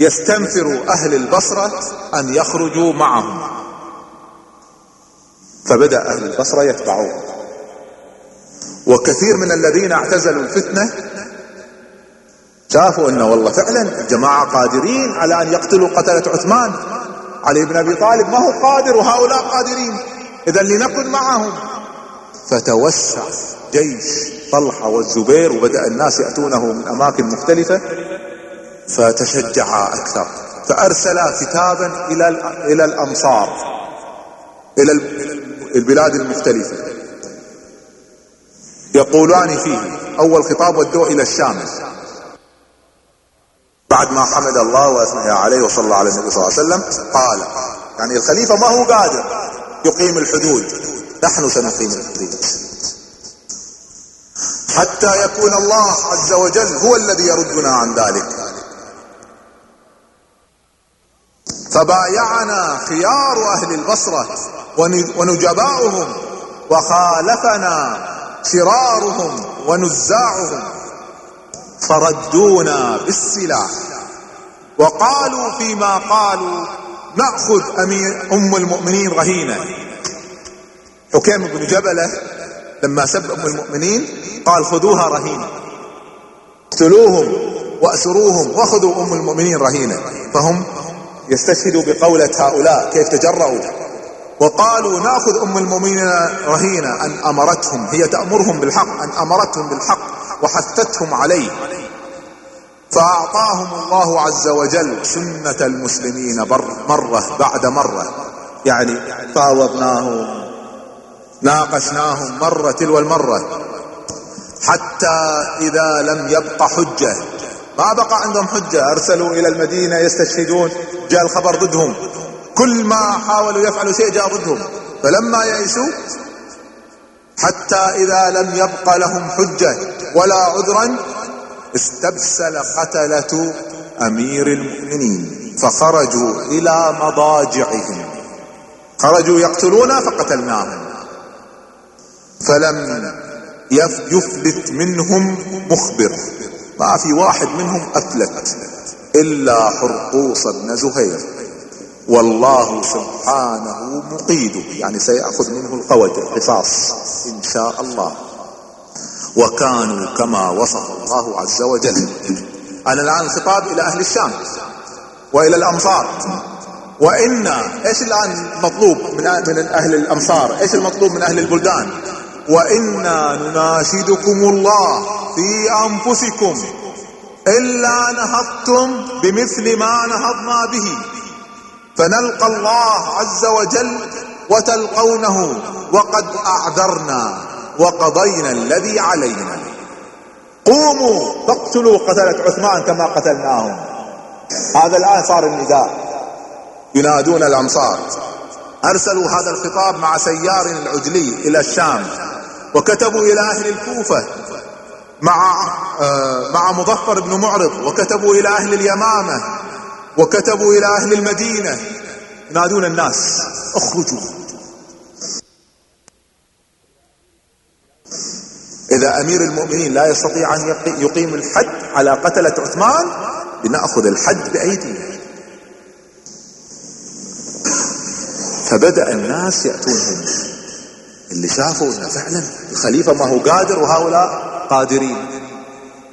يستنفروا أهل البصرة أن يخرجوا معهم. فبدأ أهل البصرة يتبعون وكثير من الذين اعتزلوا الفتنة شافوا إنه والله فعلا الجماعة قادرين على أن يقتلوا قتلة عثمان. علي بن أبي طالب ما هو قادر وهؤلاء قادرين. اذا لنكن معهم. فتوسع جيش. طلحة والزبير وبدأ الناس يأتونه من أماكن مختلفة فتشجع أكثر. فأرسل كتابا إلى إلى الأمصار إلى البلاد المختلفة. يقولان فيه أول خطاب ودوه إلى الشام. بعد ما حمد الله وأثنى عليه وصلى على النبي صلى الله عليه وسلم قال يعني الخليفة ما هو قادر يقيم الحدود نحن سنقيم الحدود. حتى يكون الله عز وجل هو الذي يردنا عن ذلك. فبايعنا خيار أهل البصرة ونجباؤهم وخالفنا شرارهم ونزاعهم. فردونا بالسلاح. وقالوا فيما قالوا نأخذ أمير أم المؤمنين رهينة. حكيم بن جبلة لما سب أم المؤمنين قال خذوها رهينة. اقتلوهم وأسروهم وأخذوا أم المؤمنين رهينة. فهم يستشهدوا بقولة هؤلاء كيف تجرؤوا. وقالوا نأخذ أم المؤمنين رهينة أن أمرتهم. هي تأمرهم بالحق أن أمرتهم بالحق وحثتهم عليه. فأعطاهم الله عز وجل سنة المسلمين مرة بعد مرة. يعني فاوضناهم. ناقشناهم مرة تلو المرة حتى إذا لم يبق حجة. ما بقى عندهم حجة. أرسلوا إلى المدينة يستشهدون. جاء الخبر ضدهم. كل ما حاولوا يفعلوا شيء جاء ضدهم. فلما يئسوا حتى إذا لم يبق لهم حجة ولا عذرا استبسل قتلة أمير المؤمنين. فخرجوا إلى مضاجعهم. خرجوا يقتلون فقتلناهم. فلم يفلت منهم مخبر. ما في واحد منهم أفلت. إلا حرقوص بن زهير. والله سبحانه مقيده يعني سيأخذ منه القوة القصاص إن شاء الله. وكانوا كما وصف الله عز وجل. أنا الآن الخطاب إلى أهل الشام. وإلى الأمصار وإن إيش الآن مطلوب من أهل الأمصار إيش المطلوب من أهل البلدان؟ وإنا نناشدكم الله في أنفسكم. إلا نهضتم بمثل ما نهضنا به. فنلقى الله عز وجل وتلقونه وقد أعذرنا وقضينا الذي علينا. قوموا فاقتلوا قتلة عثمان كما قتلناهم. هذا الآن صار النداء. ينادون الأمصار أرسلوا هذا الخطاب مع سيار العجلي إلى الشام. وكتبوا إلى أهل الكوفة مع آه، مع مظفر بن معرض وكتبوا إلى أهل اليمامة وكتبوا إلى أهل المدينة. ينادون الناس اخرجوا. إذا أمير المؤمنين لا يستطيع أن يقيم الحد على قتلة عثمان لنأخذ الحد بأيدينا. فبدأ الناس يأتونهم. اللي شافوا إنه فعلا الخليفة ما هو قادر وهؤلاء قادرين.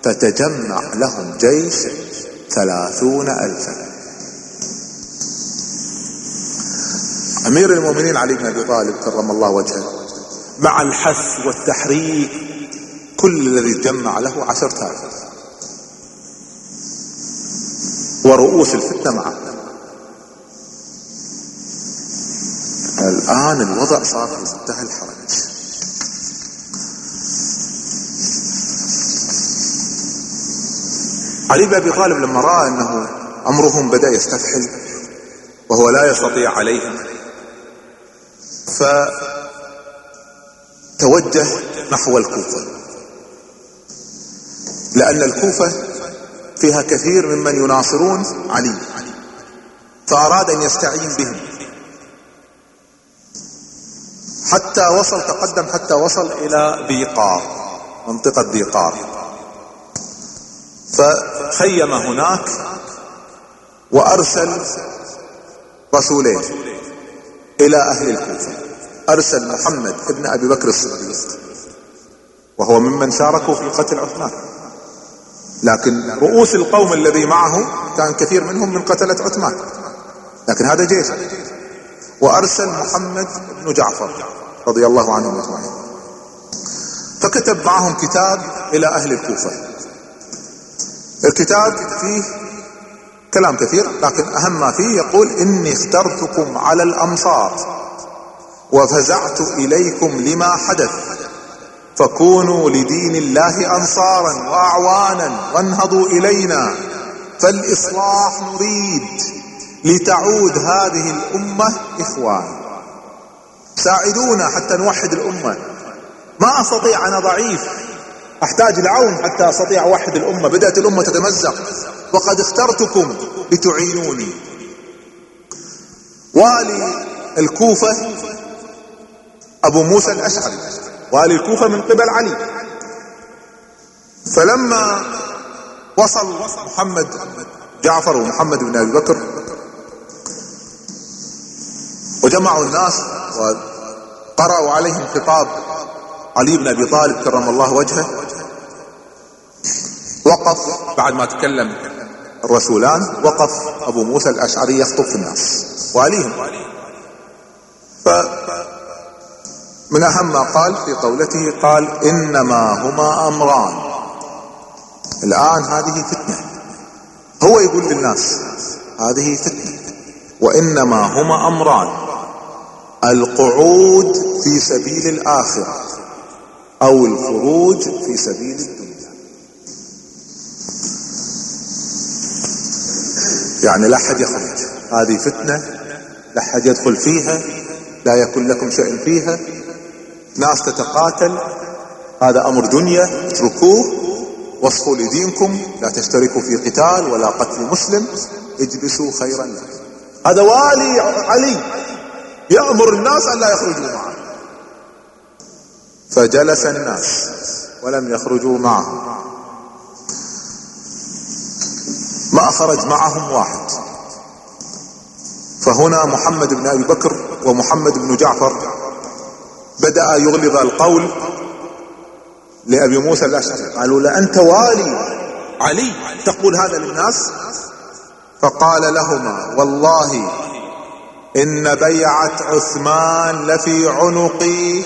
فتجمع لهم جيش ثلاثون ألفا. أمير المؤمنين علي بن أبي طالب كرم الله وجهه. مع الحث والتحريك كل الذي تجمع له عشرة آلاف. ورؤوس الفتنة معه. الآن الوضع صار في منتهى الحرج. علي بن أبي طالب لما رأى أنه أمرهم بدأ يستفحل وهو لا يستطيع عليهم فتوجه نحو الكوفة. لأن الكوفة فيها كثير ممن يناصرون علي فأراد أن يستعين بهم. حتى وصل تقدم حتى وصل إلى ديقار منطقة ديقار فخيم هناك وأرسل رسولين إلى أهل الكوفة. أرسل محمد ابن أبي بكر الصديق وهو ممن شاركوا في قتل عثمان. لكن رؤوس القوم الذي معه كان كثير منهم من قتلة عثمان. لكن هذا جيش. وأرسل محمد بن جعفر رضي الله عنهم أجمعين. فكتب معهم كتاب إلى أهل الكوفة. الكتاب فيه كلام كثير لكن أهم ما فيه يقول إني اخترتكم على الأمصار وفزعت إليكم لما حدث فكونوا لدين الله أنصارا وأعوانا وانهضوا إلينا فالإصلاح نريد لتعود هذه الأمة إخوان. ساعدونا حتى نوحد الأمة. ما أستطيع أنا ضعيف. أحتاج العون حتى أستطيع أوحد الأمة. بدأت الأمة تتمزق. وقد اخترتكم لتعينوني. والي الكوفة أبو موسى الأشعري. والي الكوفة من قبل علي. فلما وصل محمد جعفر ومحمد بن أبي بكر وجمعوا الناس وقرأوا عليهم خطاب علي بن أبي طالب كرم الله وجهه. وقف بعد ما تكلم الرسولان وقف أبو موسى الأشعري يخطب في الناس واليهم ف من أهم ما قال في قولته قال إنما هما أمران. الآن هذه فتنة. هو يقول للناس هذه فتنة. وإنما هما أمران. القعود في سبيل الآخرة أو الخروج في سبيل الدنيا. يعني لا أحد يخرج. هذه فتنة لا أحد يدخل فيها لا يكون لكم شيء فيها. ناس تتقاتل هذا أمر دنيا اتركوه واصفوا لدينكم لا تشتركوا في قتال ولا قتل مسلم اجلسوا خيرا لكم. هذا والي علي. يأمر الناس أن لا يخرجوا معه. فجلس الناس ولم يخرجوا معه. ما خرج معهم واحد. فهنا محمد بن أبي بكر ومحمد بن جعفر بدأ يغلظ القول لأبي موسى الأشعري قالوا لأنت والي. علي. تقول هذا للناس؟ فقال لهما والله إن بيعة عثمان لفي عنقي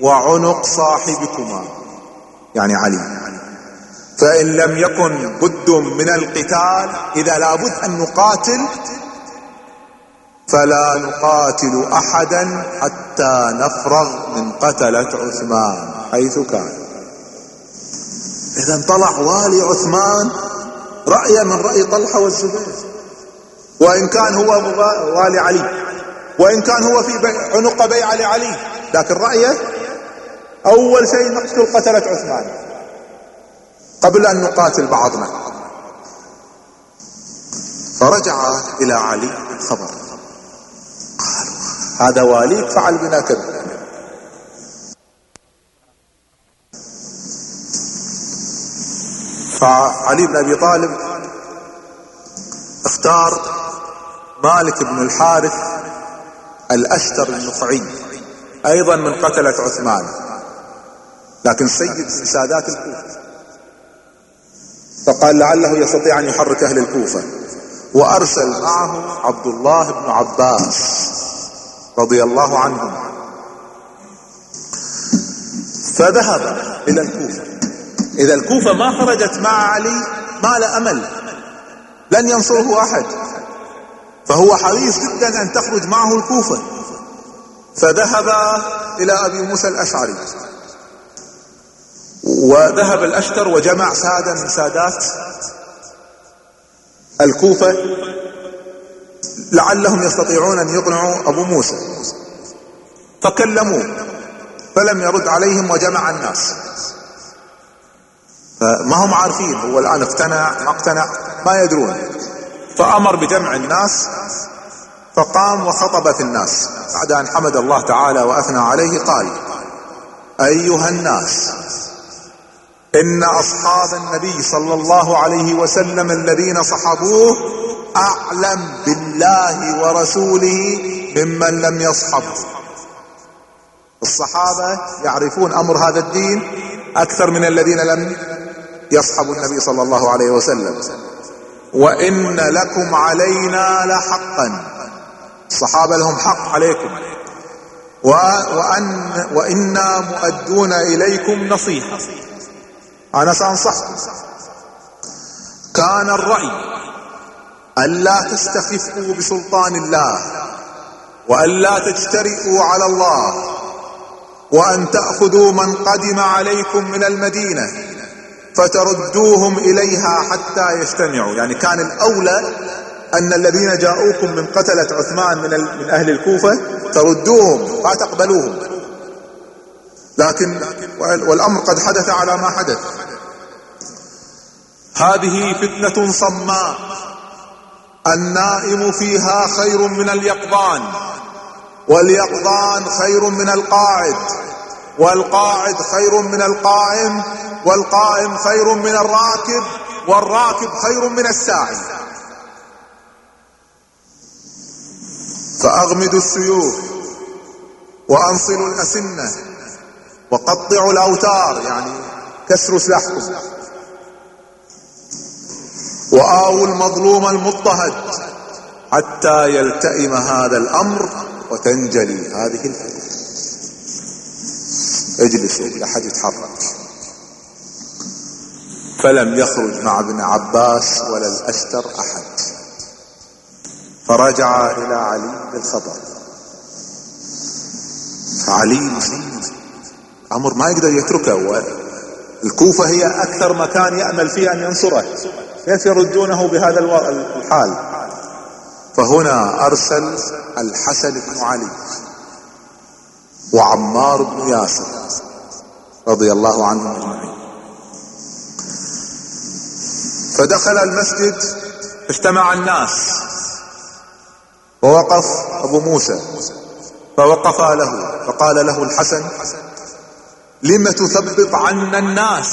وعنق صاحبكما. يعني علي. فإن لم يكن بد من القتال إذا لابد أن نقاتل فلا نقاتل احدا حتى نفرغ من قتلة عثمان حيث كان. اذا طلع والي عثمان رأي من رأي طلحة والزبير. وإن كان هو والي علي. وإن كان هو في عنق بيع لعلي. لكن رأيه أول شيء نقتل قتلة عثمان. قبل أن نقاتل بعضنا. فرجع إلى علي الخبر هذا واليك فعل بنا كذا فعلي بن أبي طالب اختار مالك بن الحارث الأشتر النخعي أيضا من قتلة عثمان. لكن سيد سادات الكوفة. فقال لعله يستطيع أن يحرك أهل الكوفة. وأرسل معه عبد الله بن عباس رضي الله عنهم فذهب إلى الكوفة. إذا الكوفة ما خرجت مع علي ما لا أمل. لن ينصره أحد. فهو حريص جدا أن تخرج معه الكوفة. فذهب إلى أبي موسى الأشعري. وذهب الأشتر وجمع سادة من سادات الكوفة لعلهم يستطيعون أن يقنعوا أبو موسى. فكلموه فلم يرد عليهم وجمع الناس. فما هم عارفين هو الآن اقتنع ما اقتنع ما يدرون. فأمر بجمع الناس فقام وخطب في الناس. بعد أن حمد الله تعالى وأثنى عليه قال أيها الناس إن أصحاب النبي صلى الله عليه وسلم الذين صحبوه أعلم بالله ورسوله ممن لم يصحب. الصحابة يعرفون أمر هذا الدين أكثر من الذين لم يصحبوا النبي صلى الله عليه وسلم. وإن لكم علينا لحقا. الصحابة لهم حق عليكم. وأن وإنا مؤدون إليكم نصيحة أنا سأنصحكم كان الرأي ألا تستخفوا بسلطان الله وألا تجترئوا على الله وأن تأخذوا من قدم عليكم من المدينة. فتردوهم إليها حتى يجتمعوا. يعني كان الأولى أن الذين جاءوكم من قتلة عثمان من, من أهل الكوفة تردوهم لا تقبلوهم. لكن والأمر قد حدث على ما حدث. هذه فتنة صماء. النائم فيها خير من اليقظان واليقظان خير من القاعد. والقاعد خير من القائم والقائم خير من الراكب والراكب خير من الساعي فأغمدوا السيوف وأنصلوا الأسنة وقطعوا الأوتار يعني كسروا سلاحكم. وآووا المظلوم المضطهد حتى يلتئم هذا الأمر وتنجلي. هذه الفتنة اجلسوا لا حد يتحرك فلم يخرج مع ابن عباس ولا الأشتر أحد. فرجع إلى علي بالخبر. فعلي أمر ما يقدر يتركه. الكوفة هي أكثر مكان يأمل فيه أن ينصره. كيف يردونه بهذا الحال؟ فهنا أرسل الحسن بن علي. وعمار بن ياسر رضي الله عنهم أجمعين. فدخل المسجد اجتمع الناس ووقف أبو موسى فوقف له فقال له الحسن لم تثبط عنا الناس؟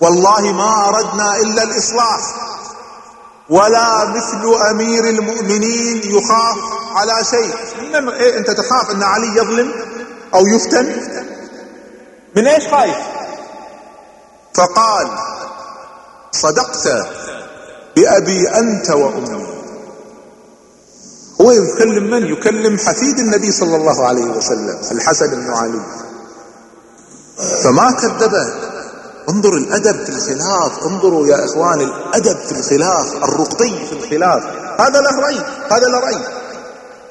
والله ما أردنا إلا الإصلاح. ولا مثل أمير المؤمنين يخاف على شيء. إيه أنت تخاف أن علي يظلم أو يفتن؟ من إيش خايف؟ فقال صدقت بأبي أنت وأمي. هو يكلم من؟ يكلم حفيد النبي صلى الله عليه وسلم الحسن بن علي. فما كذبه. انظر الأدب في الخلاف انظروا يا إخوان الأدب في الخلاف الرقي في الخلاف. هذا له رأي هذا له رأي.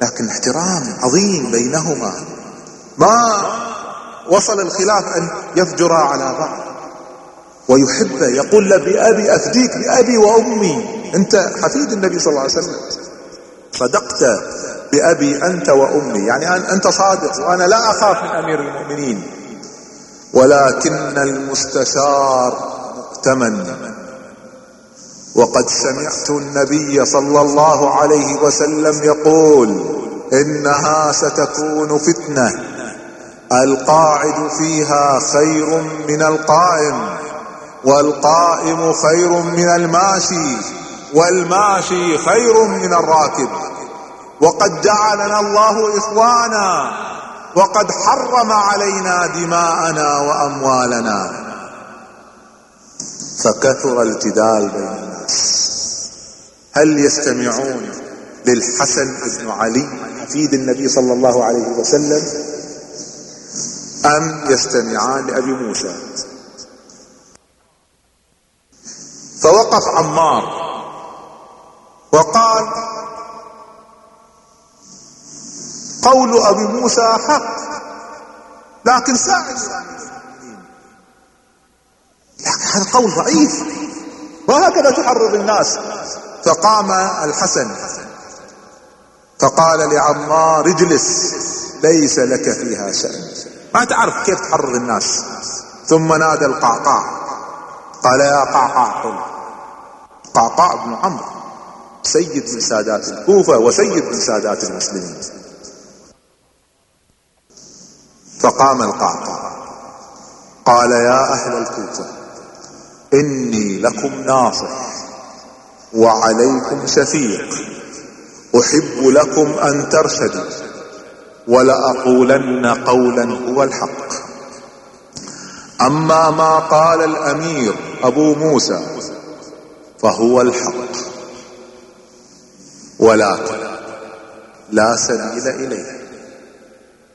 لكن احترام عظيم بينهما. ما وصل الخلاف أن يفجر على بعض. ويحبه يقول له بأبي أفديك بأبي وأمي. أنت حفيد النبي صلى الله عليه وسلم. صدقت بأبي أنت وأمي. يعني أنت صادق وأنا لا أخاف من أمير المؤمنين. ولكن المستشار مؤتمن. وقد سمعت النبي صلى الله عليه وسلم يقول إنها ستكون فتنة. القاعد فيها خير من القائم والقائم خير من الماشي والماشي خير من الراكب. وقد جعلنا الله إخوانا وقد حرم علينا دماءنا وأموالنا. فكثر الجدال بين الناس. هل يستمعون للحسن بن علي حفيد النبي صلى الله عليه وسلم؟ أم يستمعان لأبي موسى؟ فوقف عمار وقال قول أبي موسى حق. لكن ساعد لكن هذا قول ضعيف. وهكذا تحرض الناس. فقام الحسن. فقال لعمار اجلس. ليس لك فيها شأن. ما تعرف كيف تحرض الناس. ثم نادى القعقاع. قال يا قعقاع قل. قعقاع بن عمرو. سيد من سادات الكوفة وسيد من سادات المسلمين. فقام القعقاع قال يا أهل الكوفة إني لكم ناصح وعليكم شفيق. أحب لكم أن ترشدوا ولأقولن قولا هو الحق. أما ما قال الأمير أبو موسى فهو الحق. ولكن لا سبيل إليه.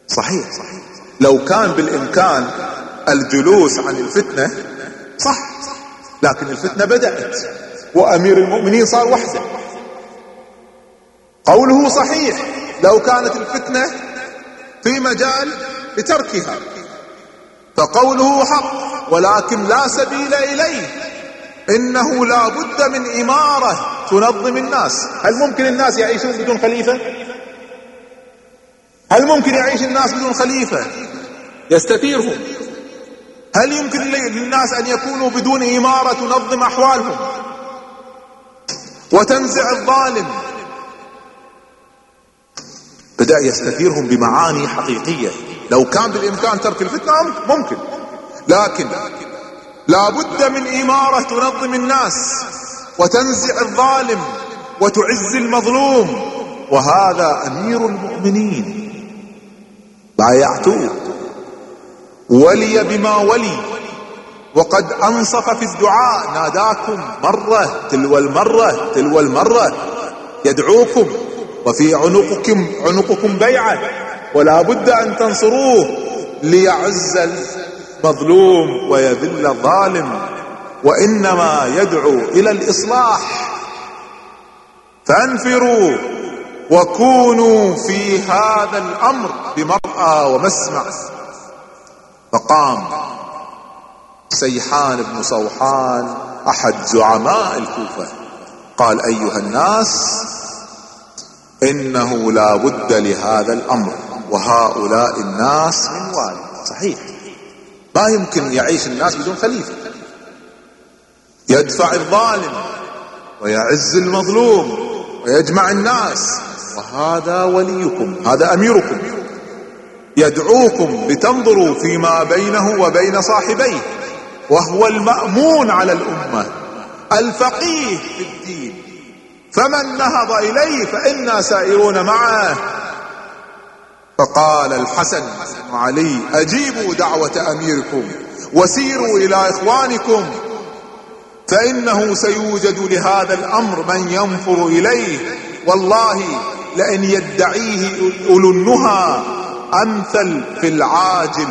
صحيح صحيح. لو كان بالإمكان الجلوس عن الفتنة صح. لكن الفتنة بدأت وأمير المؤمنين صار وحده. قوله صحيح لو كانت الفتنة في مجال لتركها. فقوله حق ولكن لا سبيل إليه. إنه لا بد من إمارة تنظم الناس. هل ممكن الناس يعيشون بدون خليفة؟ هل ممكن يعيش الناس بدون خليفة؟ يستثيرهم. هل يمكن للناس أن يكونوا بدون إمارة تنظم أحوالهم وتنزع الظالم؟ بدأ يستثيرهم بمعاني حقيقية. لو كان بالإمكان ترك الفتنة ممكن. لكن لا بد من إمارة تنظم الناس وتنزع الظالم وتعز المظلوم. وهذا أمير المؤمنين. بايعتوه. ولي بما ولي. وقد أنصف في الدعاء ناداكم مرة تلو المرة تلو المرة. يدعوكم وفي عنقكم عنقكم بيعة. ولا بد أن تنصروه ليعز المظلوم ويذل الظالم. وإنما يدعو إلى الإصلاح. فأنفروا وكونوا في هذا الأمر بمرأى ومسمع. فقام سيحان بن صوحان أحد زعماء الكوفة. قال أيها الناس إنه لا بد لهذا الأمر وهؤلاء الناس من والي صحيح. ما يمكن يعيش الناس بدون خليفة. يدفع الظالم ويعز المظلوم ويجمع الناس. وهذا وليكم هذا أميركم. يدعوكم لتنظروا فيما بينه وبين صاحبيه وهو المأمون على الأمة الفقيه في الدين. فمن نهض إليه فإنا سائرون معه. فقال الحسن علي أجيبوا دعوة أميركم وسيروا إلى إخوانكم فإنه سيوجد لهذا الأمر من ينفر إليه. والله لأن يدعيه أولو النهى أمثل في العاجل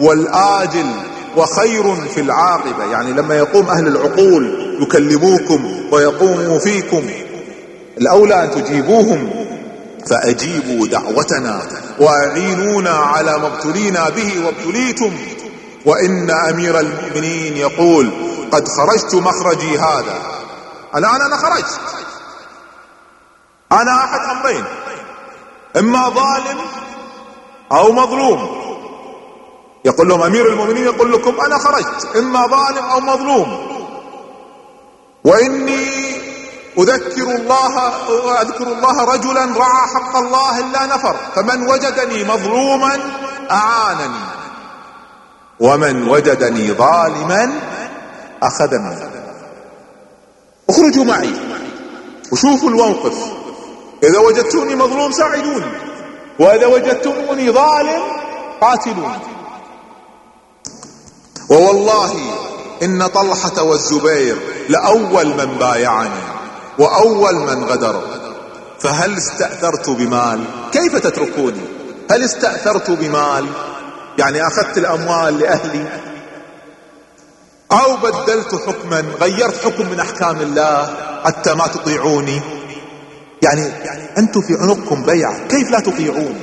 والآجل وخير في العاقبة. يعني لما يقوم أهل العقول يكلموكم ويقوموا فيكم الأولى أن تجيبوهم فأجيبوا دعوتنا وأعينونا على ما ابتلينا به وابتليتم. وإن أمير المؤمنين يقول قد خرجت مخرجي هذا. الآن أنا خرجت. أنا أحد أمرين. إما ظالم أو مظلوم. يقول لهم أمير المؤمنين يقول لكم أنا خرجت إما ظالم أو مظلوم. وإني أذكر الله أذكر الله رجلا رعى حق الله إلا نفر. فمن وجدني مظلوما أعانني. ومن وجدني ظالما أخذني. اخرجوا معي. وشوفوا الموقف. إذا وجدتوني مظلوم ساعدوني. وإذا وجدتموني ظالم قاتلوني. ووالله إن طلحة والزبير لأول من بايعني وأول من غدر. فهل استأثرت بمال؟ كيف تتركوني؟ هل استأثرت بمال؟ يعني أخذت الأموال لأهلي؟ أو بدلت حكما غيرت حكم من أحكام الله حتى ما تطيعوني؟ يعني أنتم في عنقكم بيع. كيف لا تطيعون؟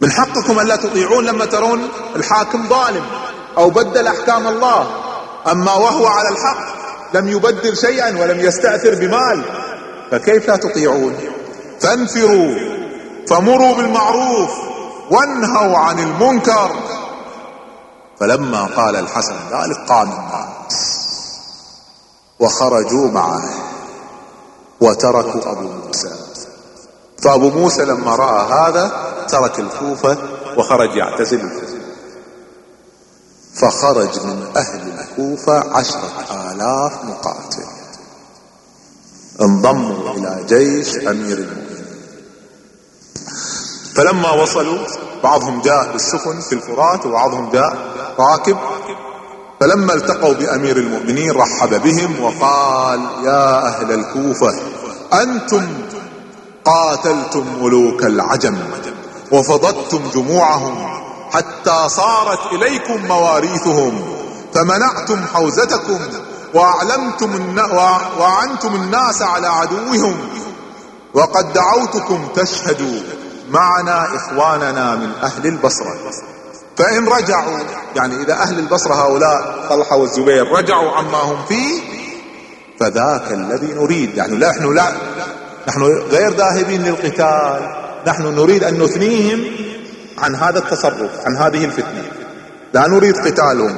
من حقكم أن لا تطيعون لما ترون الحاكم ظالم أو بدل أحكام الله. أما وهو على الحق لم يبدل شيئا ولم يستأثر بمال فكيف لا تطيعون؟ فانفروا فمروا بالمعروف وانهوا عن المنكر. فلما قال الحسن ذلك قام الناس وخرجوا معه. وتركوا أبو موسى. فأبو موسى لما رأى هذا ترك الكوفة وخرج يعتزل. الكوفه فخرج من أهل الكوفة عشرة آلاف مقاتل. انضموا إلى جيش أمير المؤمنين. فلما وصلوا بعضهم جاء بالسفن في الفرات وبعضهم جاء راكب. فلما التقوا بأمير المؤمنين رحب بهم وقال يا أهل الكوفة أنتم قاتلتم ملوك العجم وفضدتم جموعهم حتى صارت إليكم مواريثهم فمنعتم حوزتكم وأعلمتم واعنتم الناس على عدوهم وقد دعوتكم تشهدوا معنا إخواننا من أهل البصرة. فإن رجعوا يعني إذا أهل البصرة هؤلاء طلحة والزبير رجعوا عما هم فيه فذاك الذي نريد. يعني لا نحن لا نحن غير ذاهبين للقتال. نحن نريد أن نثنيهم عن هذا التصرف عن هذه الفتنة. لا نريد قتالهم.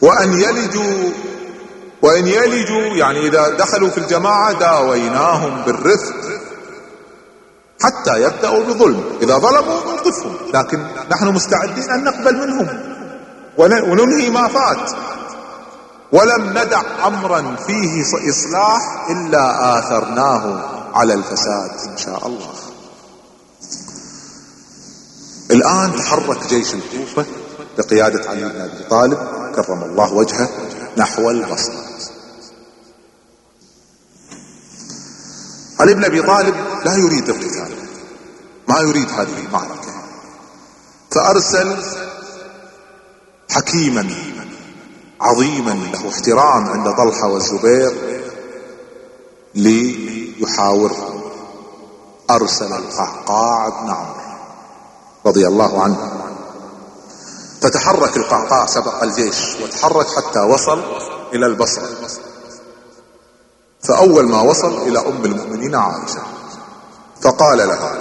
وأن يلجوا وأن يلجوا يعني إذا دخلوا في الجماعة داويناهم بالرفق حتى يبدأوا بظلم. إذا ظلموا نوقفهم لكن نحن مستعدين أن نقبل منهم. وننهي ما فات. ولم ندع أمرا فيه إصلاح إلا آثرناه على الفساد إن شاء الله. الآن تحرك جيش الكوفة بقيادة علي بن أبي طالب كرم الله وجهه نحو البصرة علي بن أبي طالب لا يريد القتال ما يريد هذه المعركة. فأرسل حكيما عظيما له احترام عند طلحة والزبير ليحاورهم أرسل القعقاع بن عمرو رضي الله عنه. فتحرك القعقاع سبق الجيش وتحرك حتى وصل إلى البصرة. فأول ما وصل إلى أم المؤمنين عائشة فقال لها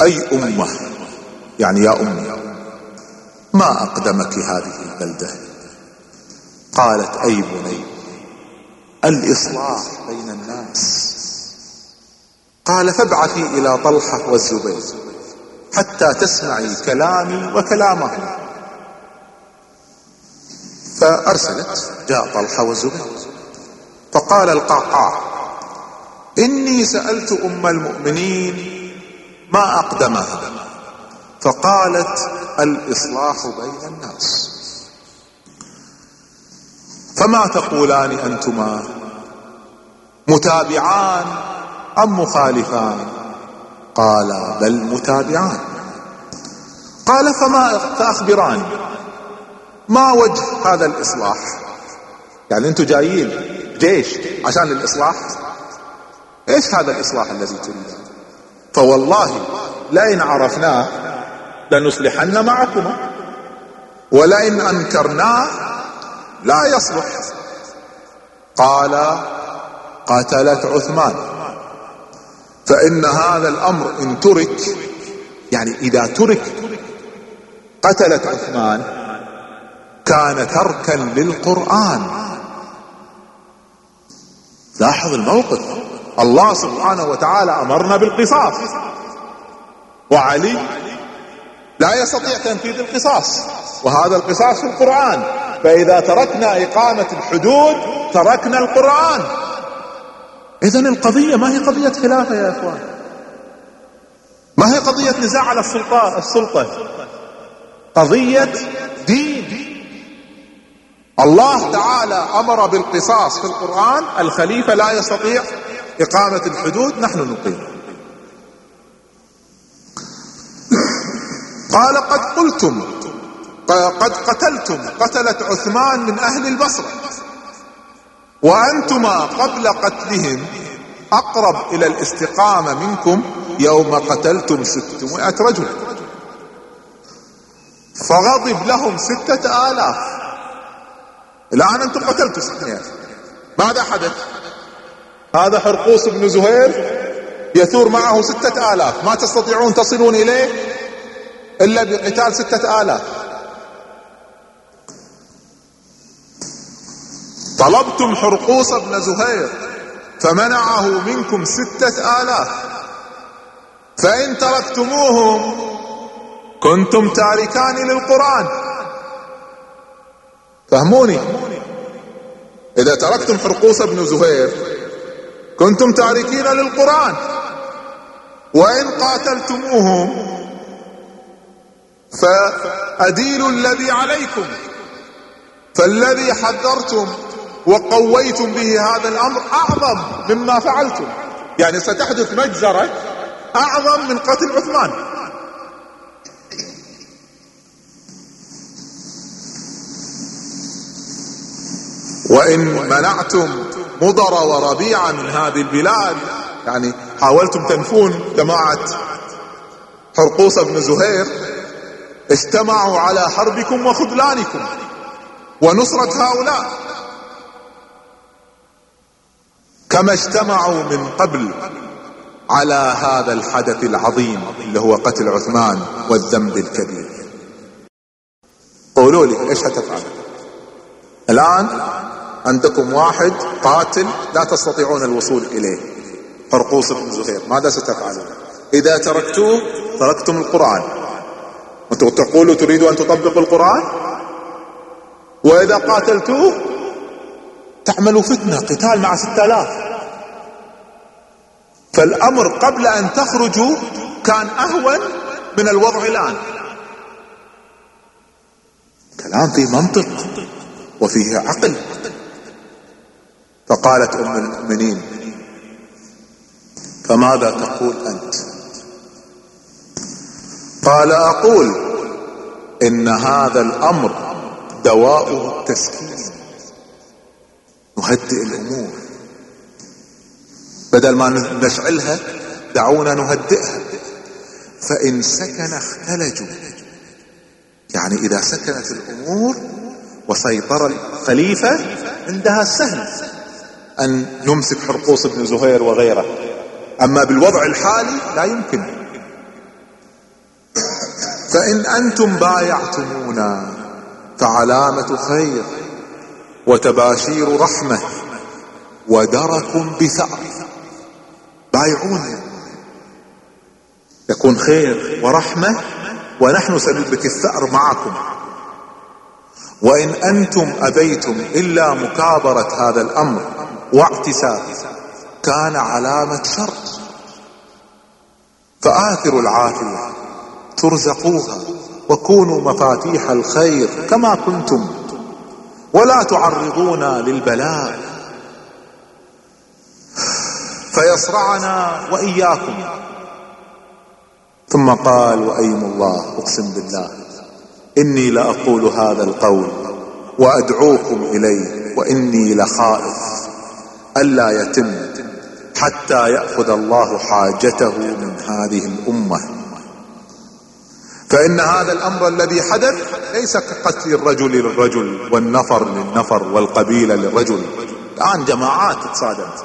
أي أمة؟ يعني يا أمي. ما أقدمك هذه البلدة؟ قالت أي بني الإصلاح بين الناس. قال فابعثي إلى طلحة والزبير حتى تسمعي كلامي وكلامهم فأرسلت جاء طلحة والزبير. فقال القعقاع إني سألت أم المؤمنين ما أقدمها. فقالت الإصلاح بين الناس. فما تقولان أنتما؟ متابعان أم مخالفان؟ قال بل متابعان. قال فما فأخبران ما وجه هذا الإصلاح؟ يعني أنتم جايين جيش عشان الإصلاح؟ إيش هذا الإصلاح الذي تريده فوالله لئن عرفناه لنصلحن معكما. ولئن أنكرناه لا يصلح. قال قتلت عثمان. فإن هذا الأمر إن ترك يعني إذا ترك قتلت عثمان كان تركا للقرآن. لاحظ الموقف. الله سبحانه وتعالى أمرنا بالقصاص. وعلي لا يستطيع تنفيذ القصاص. وهذا القصاص في القرآن. فإذا تركنا إقامة الحدود تركنا القرآن. إذا القضية ما هي قضية خلافة يا إخوان. ما هي قضية نزاع على السلطة السلطة. قضية دين. الله تعالى أمر بالقصاص في القرآن. الخليفة لا يستطيع إقامة الحدود. نحن نقيم. قال قد قلتم قد قتلتم قتلت عثمان من أهل البصرة. وأنتما قبل قتلهم أقرب إلى الاستقامة منكم يوم قتلتم ستمائة رجل. فغضب لهم ستة آلاف. الآن أنتم قتلتوا ستمائة. ماذا حدث؟ هذا حرقوس بن زهير يثور معه ستة آلاف. ما تستطيعون تصلون إليه؟ إلا بقتال ستة آلاف. طلبتم حرقوس بن زهير فمنعه منكم ستة آلاف. فإن تركتموهم كنتم تاركان للقرآن. فهموني؟ إذا تركتم حرقوس بن زهير كنتم تاركين للقرآن. وإن قاتلتموهم فأديل الذي عليكم فالذي حذرتم وقويتم به هذا الأمر أعظم مما فعلتم. يعني ستحدث مجزرة أعظم من قتل عثمان. وإن منعتم مضر وربيعة من هذه البلاد يعني حاولتم تنفون جماعة حرقوس بن زهير اجتمعوا على حربكم وخذلانكم ونصرة هؤلاء. كما اجتمعوا من قبل على هذا الحدث العظيم اللي هو قتل عثمان والذنب الكبير. قولوا لي إيش هتفعل الآن عندكم واحد قاتل لا تستطيعون الوصول إليه. قرقوس بن زهير ماذا ستفعلون؟ إذا تركتوه تركتم القرآن. وأنتم تقولوا تريدوا أن تطبقوا القرآن؟ وإذا قاتلتوه تعملوا فتنة قتال مع ستة آلاف. فالأمر قبل أن تخرجوا كان أهون من الوضع الآن. كلام فيه منطق وفيه عقل. فقالت أم المؤمنين فماذا تقول أنت؟ قال أقول إن هذا الأمر دواؤه التسكين نهدئ الأمور. بدل ما نشعلها دعونا نهدئها. فإن سكن اختلجوا. يعني إذا سكنت الأمور وسيطر الخليفة عندها سهل أن يمسك حرقوس بن زهير وغيره. أما بالوضع الحالي لا يمكن. فإن أنتم بايعتمونا فعلامة خير وتباشير رحمة ودرك بثأر. بايعونا. يكون خير ورحمة ونحن سنلبك الثأر معكم. وإن أنتم أبيتم إلا مكابرة هذا الأمر واعتساب كان علامة شر. فآثروا العافية. ترزقوها وكونوا مفاتيح الخير كما كنتم. ولا تعرضونا للبلاء. فيصرعنا وإياكم. ثم قال وأيم الله أقسم بالله إني لأقول هذا القول وأدعوكم إليه وإني لخائف ألا يتم حتى يأخذ الله حاجته من هذه الأمة. فإن هذا الأمر الذي حدث ليس كقتل الرجل للرجل والنفر للنفر والقبيلة للرجل. الآن جماعات تصادمت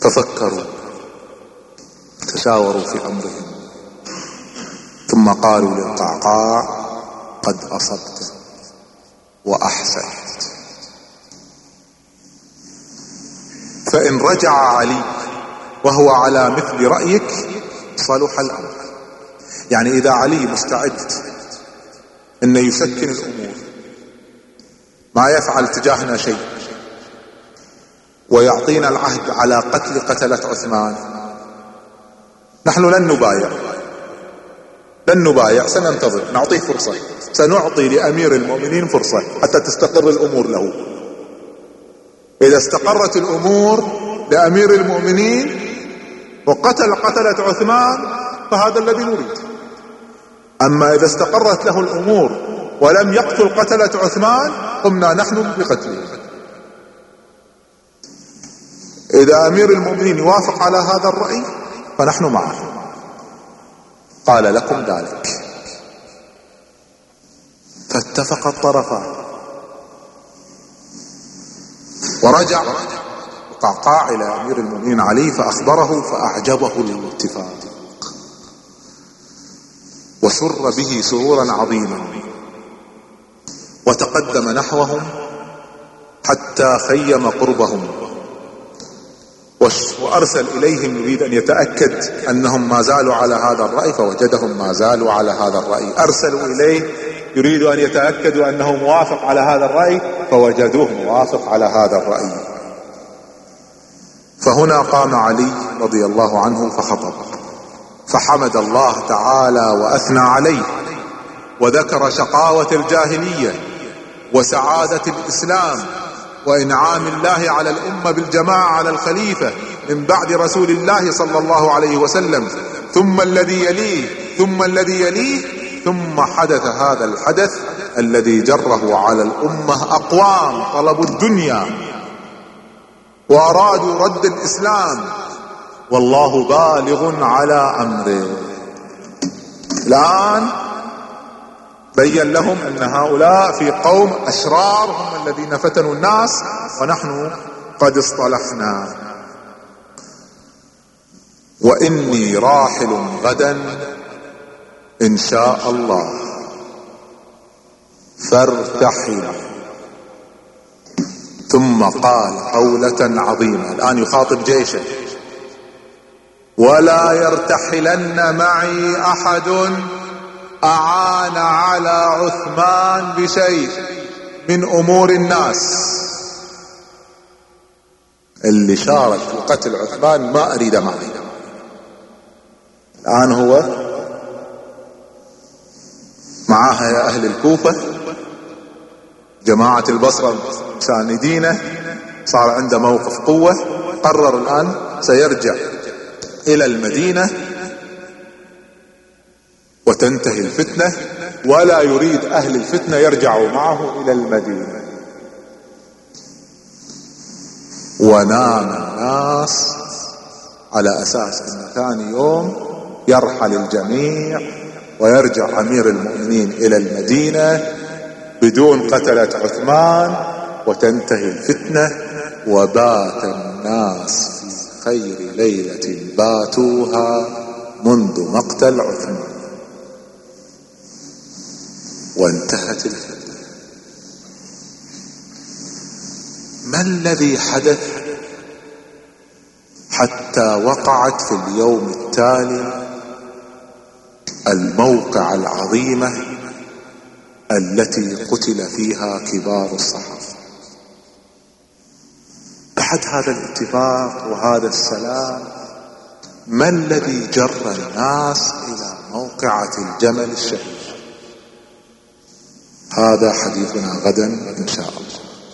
تفكروا. تشاوروا في أمرهم. ثم قالوا للقعقاع قد أصبت وأحسنت. فإن رجع علي وهو على مثل رأيك صلح الأمر. يعني إذا علي مستعد أنه يسكن الأمور ما يفعل تجاهنا شيء ويعطينا العهد على قتل قتلة عثمان. نحن لن نبايع. لن نبايع سننتظر. نعطيه فرصة. سنعطي لأمير المؤمنين فرصة حتى تستقر الأمور له. إذا استقرت الأمور لأمير المؤمنين وقتل قتلة عثمان فهذا الذي نريد. أما إذا استقرت له الأمور ولم يقتل قتلة عثمان قمنا نحن بقتله. إذا أمير المؤمنين يوافق على هذا الرأي فنحن معه. قال لكم ذلك. فاتفق الطرفان. ورجع قعقاع إلى أمير المؤمنين علي فأخبره فأعجبه الاتفاق. وسر به سرورا عظيما. وتقدم نحوهم حتى خيم قربهم. وأرسل إليهم يريد أن يتأكد أنهم ما زالوا على هذا الرأي فوجدهم ما زالوا على هذا الرأي. أرسلوا إليه يريد أن يتأكدوا أنه موافق على هذا الرأي فوجدوه موافق على هذا الرأي. فهنا قام علي رضي الله عنه فخطب. فحمد الله تعالى وأثنى عليه وذكر شقاوة الجاهلية وسعادة الإسلام وإنعام الله على الأمة بالجماعة على الخليفة من بعد رسول الله صلى الله عليه وسلم. ثم الذي يليه ثم الذي يليه ثم حدث هذا الحدث الذي جره على الأمة أقوام طلبوا الدنيا. وأرادوا رد الإسلام. والله بالغ على أمره. الآن بين لهم أن هؤلاء في قوم أشرار هم الذين فتنوا الناس ونحن قد اصطلحنا. وإني راحل غدا إن شاء الله. فارتحل. ثم قال قولة عظيمة. الآن يخاطب جيشه. ولا يرتحلن معي أحد. أعان على عثمان بشيء من أمور الناس. اللي شارك في قتل عثمان ما أريد معي. الآن هو معاها يا أهل الكوفة. جماعة البصرة ساندينه. صار عنده موقف قوة. قرر الآن سيرجع إلى المدينة وتنتهي الفتنة. ولا يريد أهل الفتنة يرجعوا معه إلى المدينة. ونام الناس على أساس إن ثاني يوم يرحل الجميع ويرجع أمير المؤمنين إلى المدينة. بدون قتلة عثمان وتنتهي الفتنة وبات الناس في خير ليلة باتوها منذ مقتل عثمان. وانتهت الفتنة. ما الذي حدث حتى وقعت في اليوم التالي الموقع العظيمة التي قتل فيها كبار الصحابة. بعد هذا الاتفاق وهذا السلام ما الذي جر الناس إلى موقعة الجمل الشهيد هذا حديثنا غدا إن شاء الله.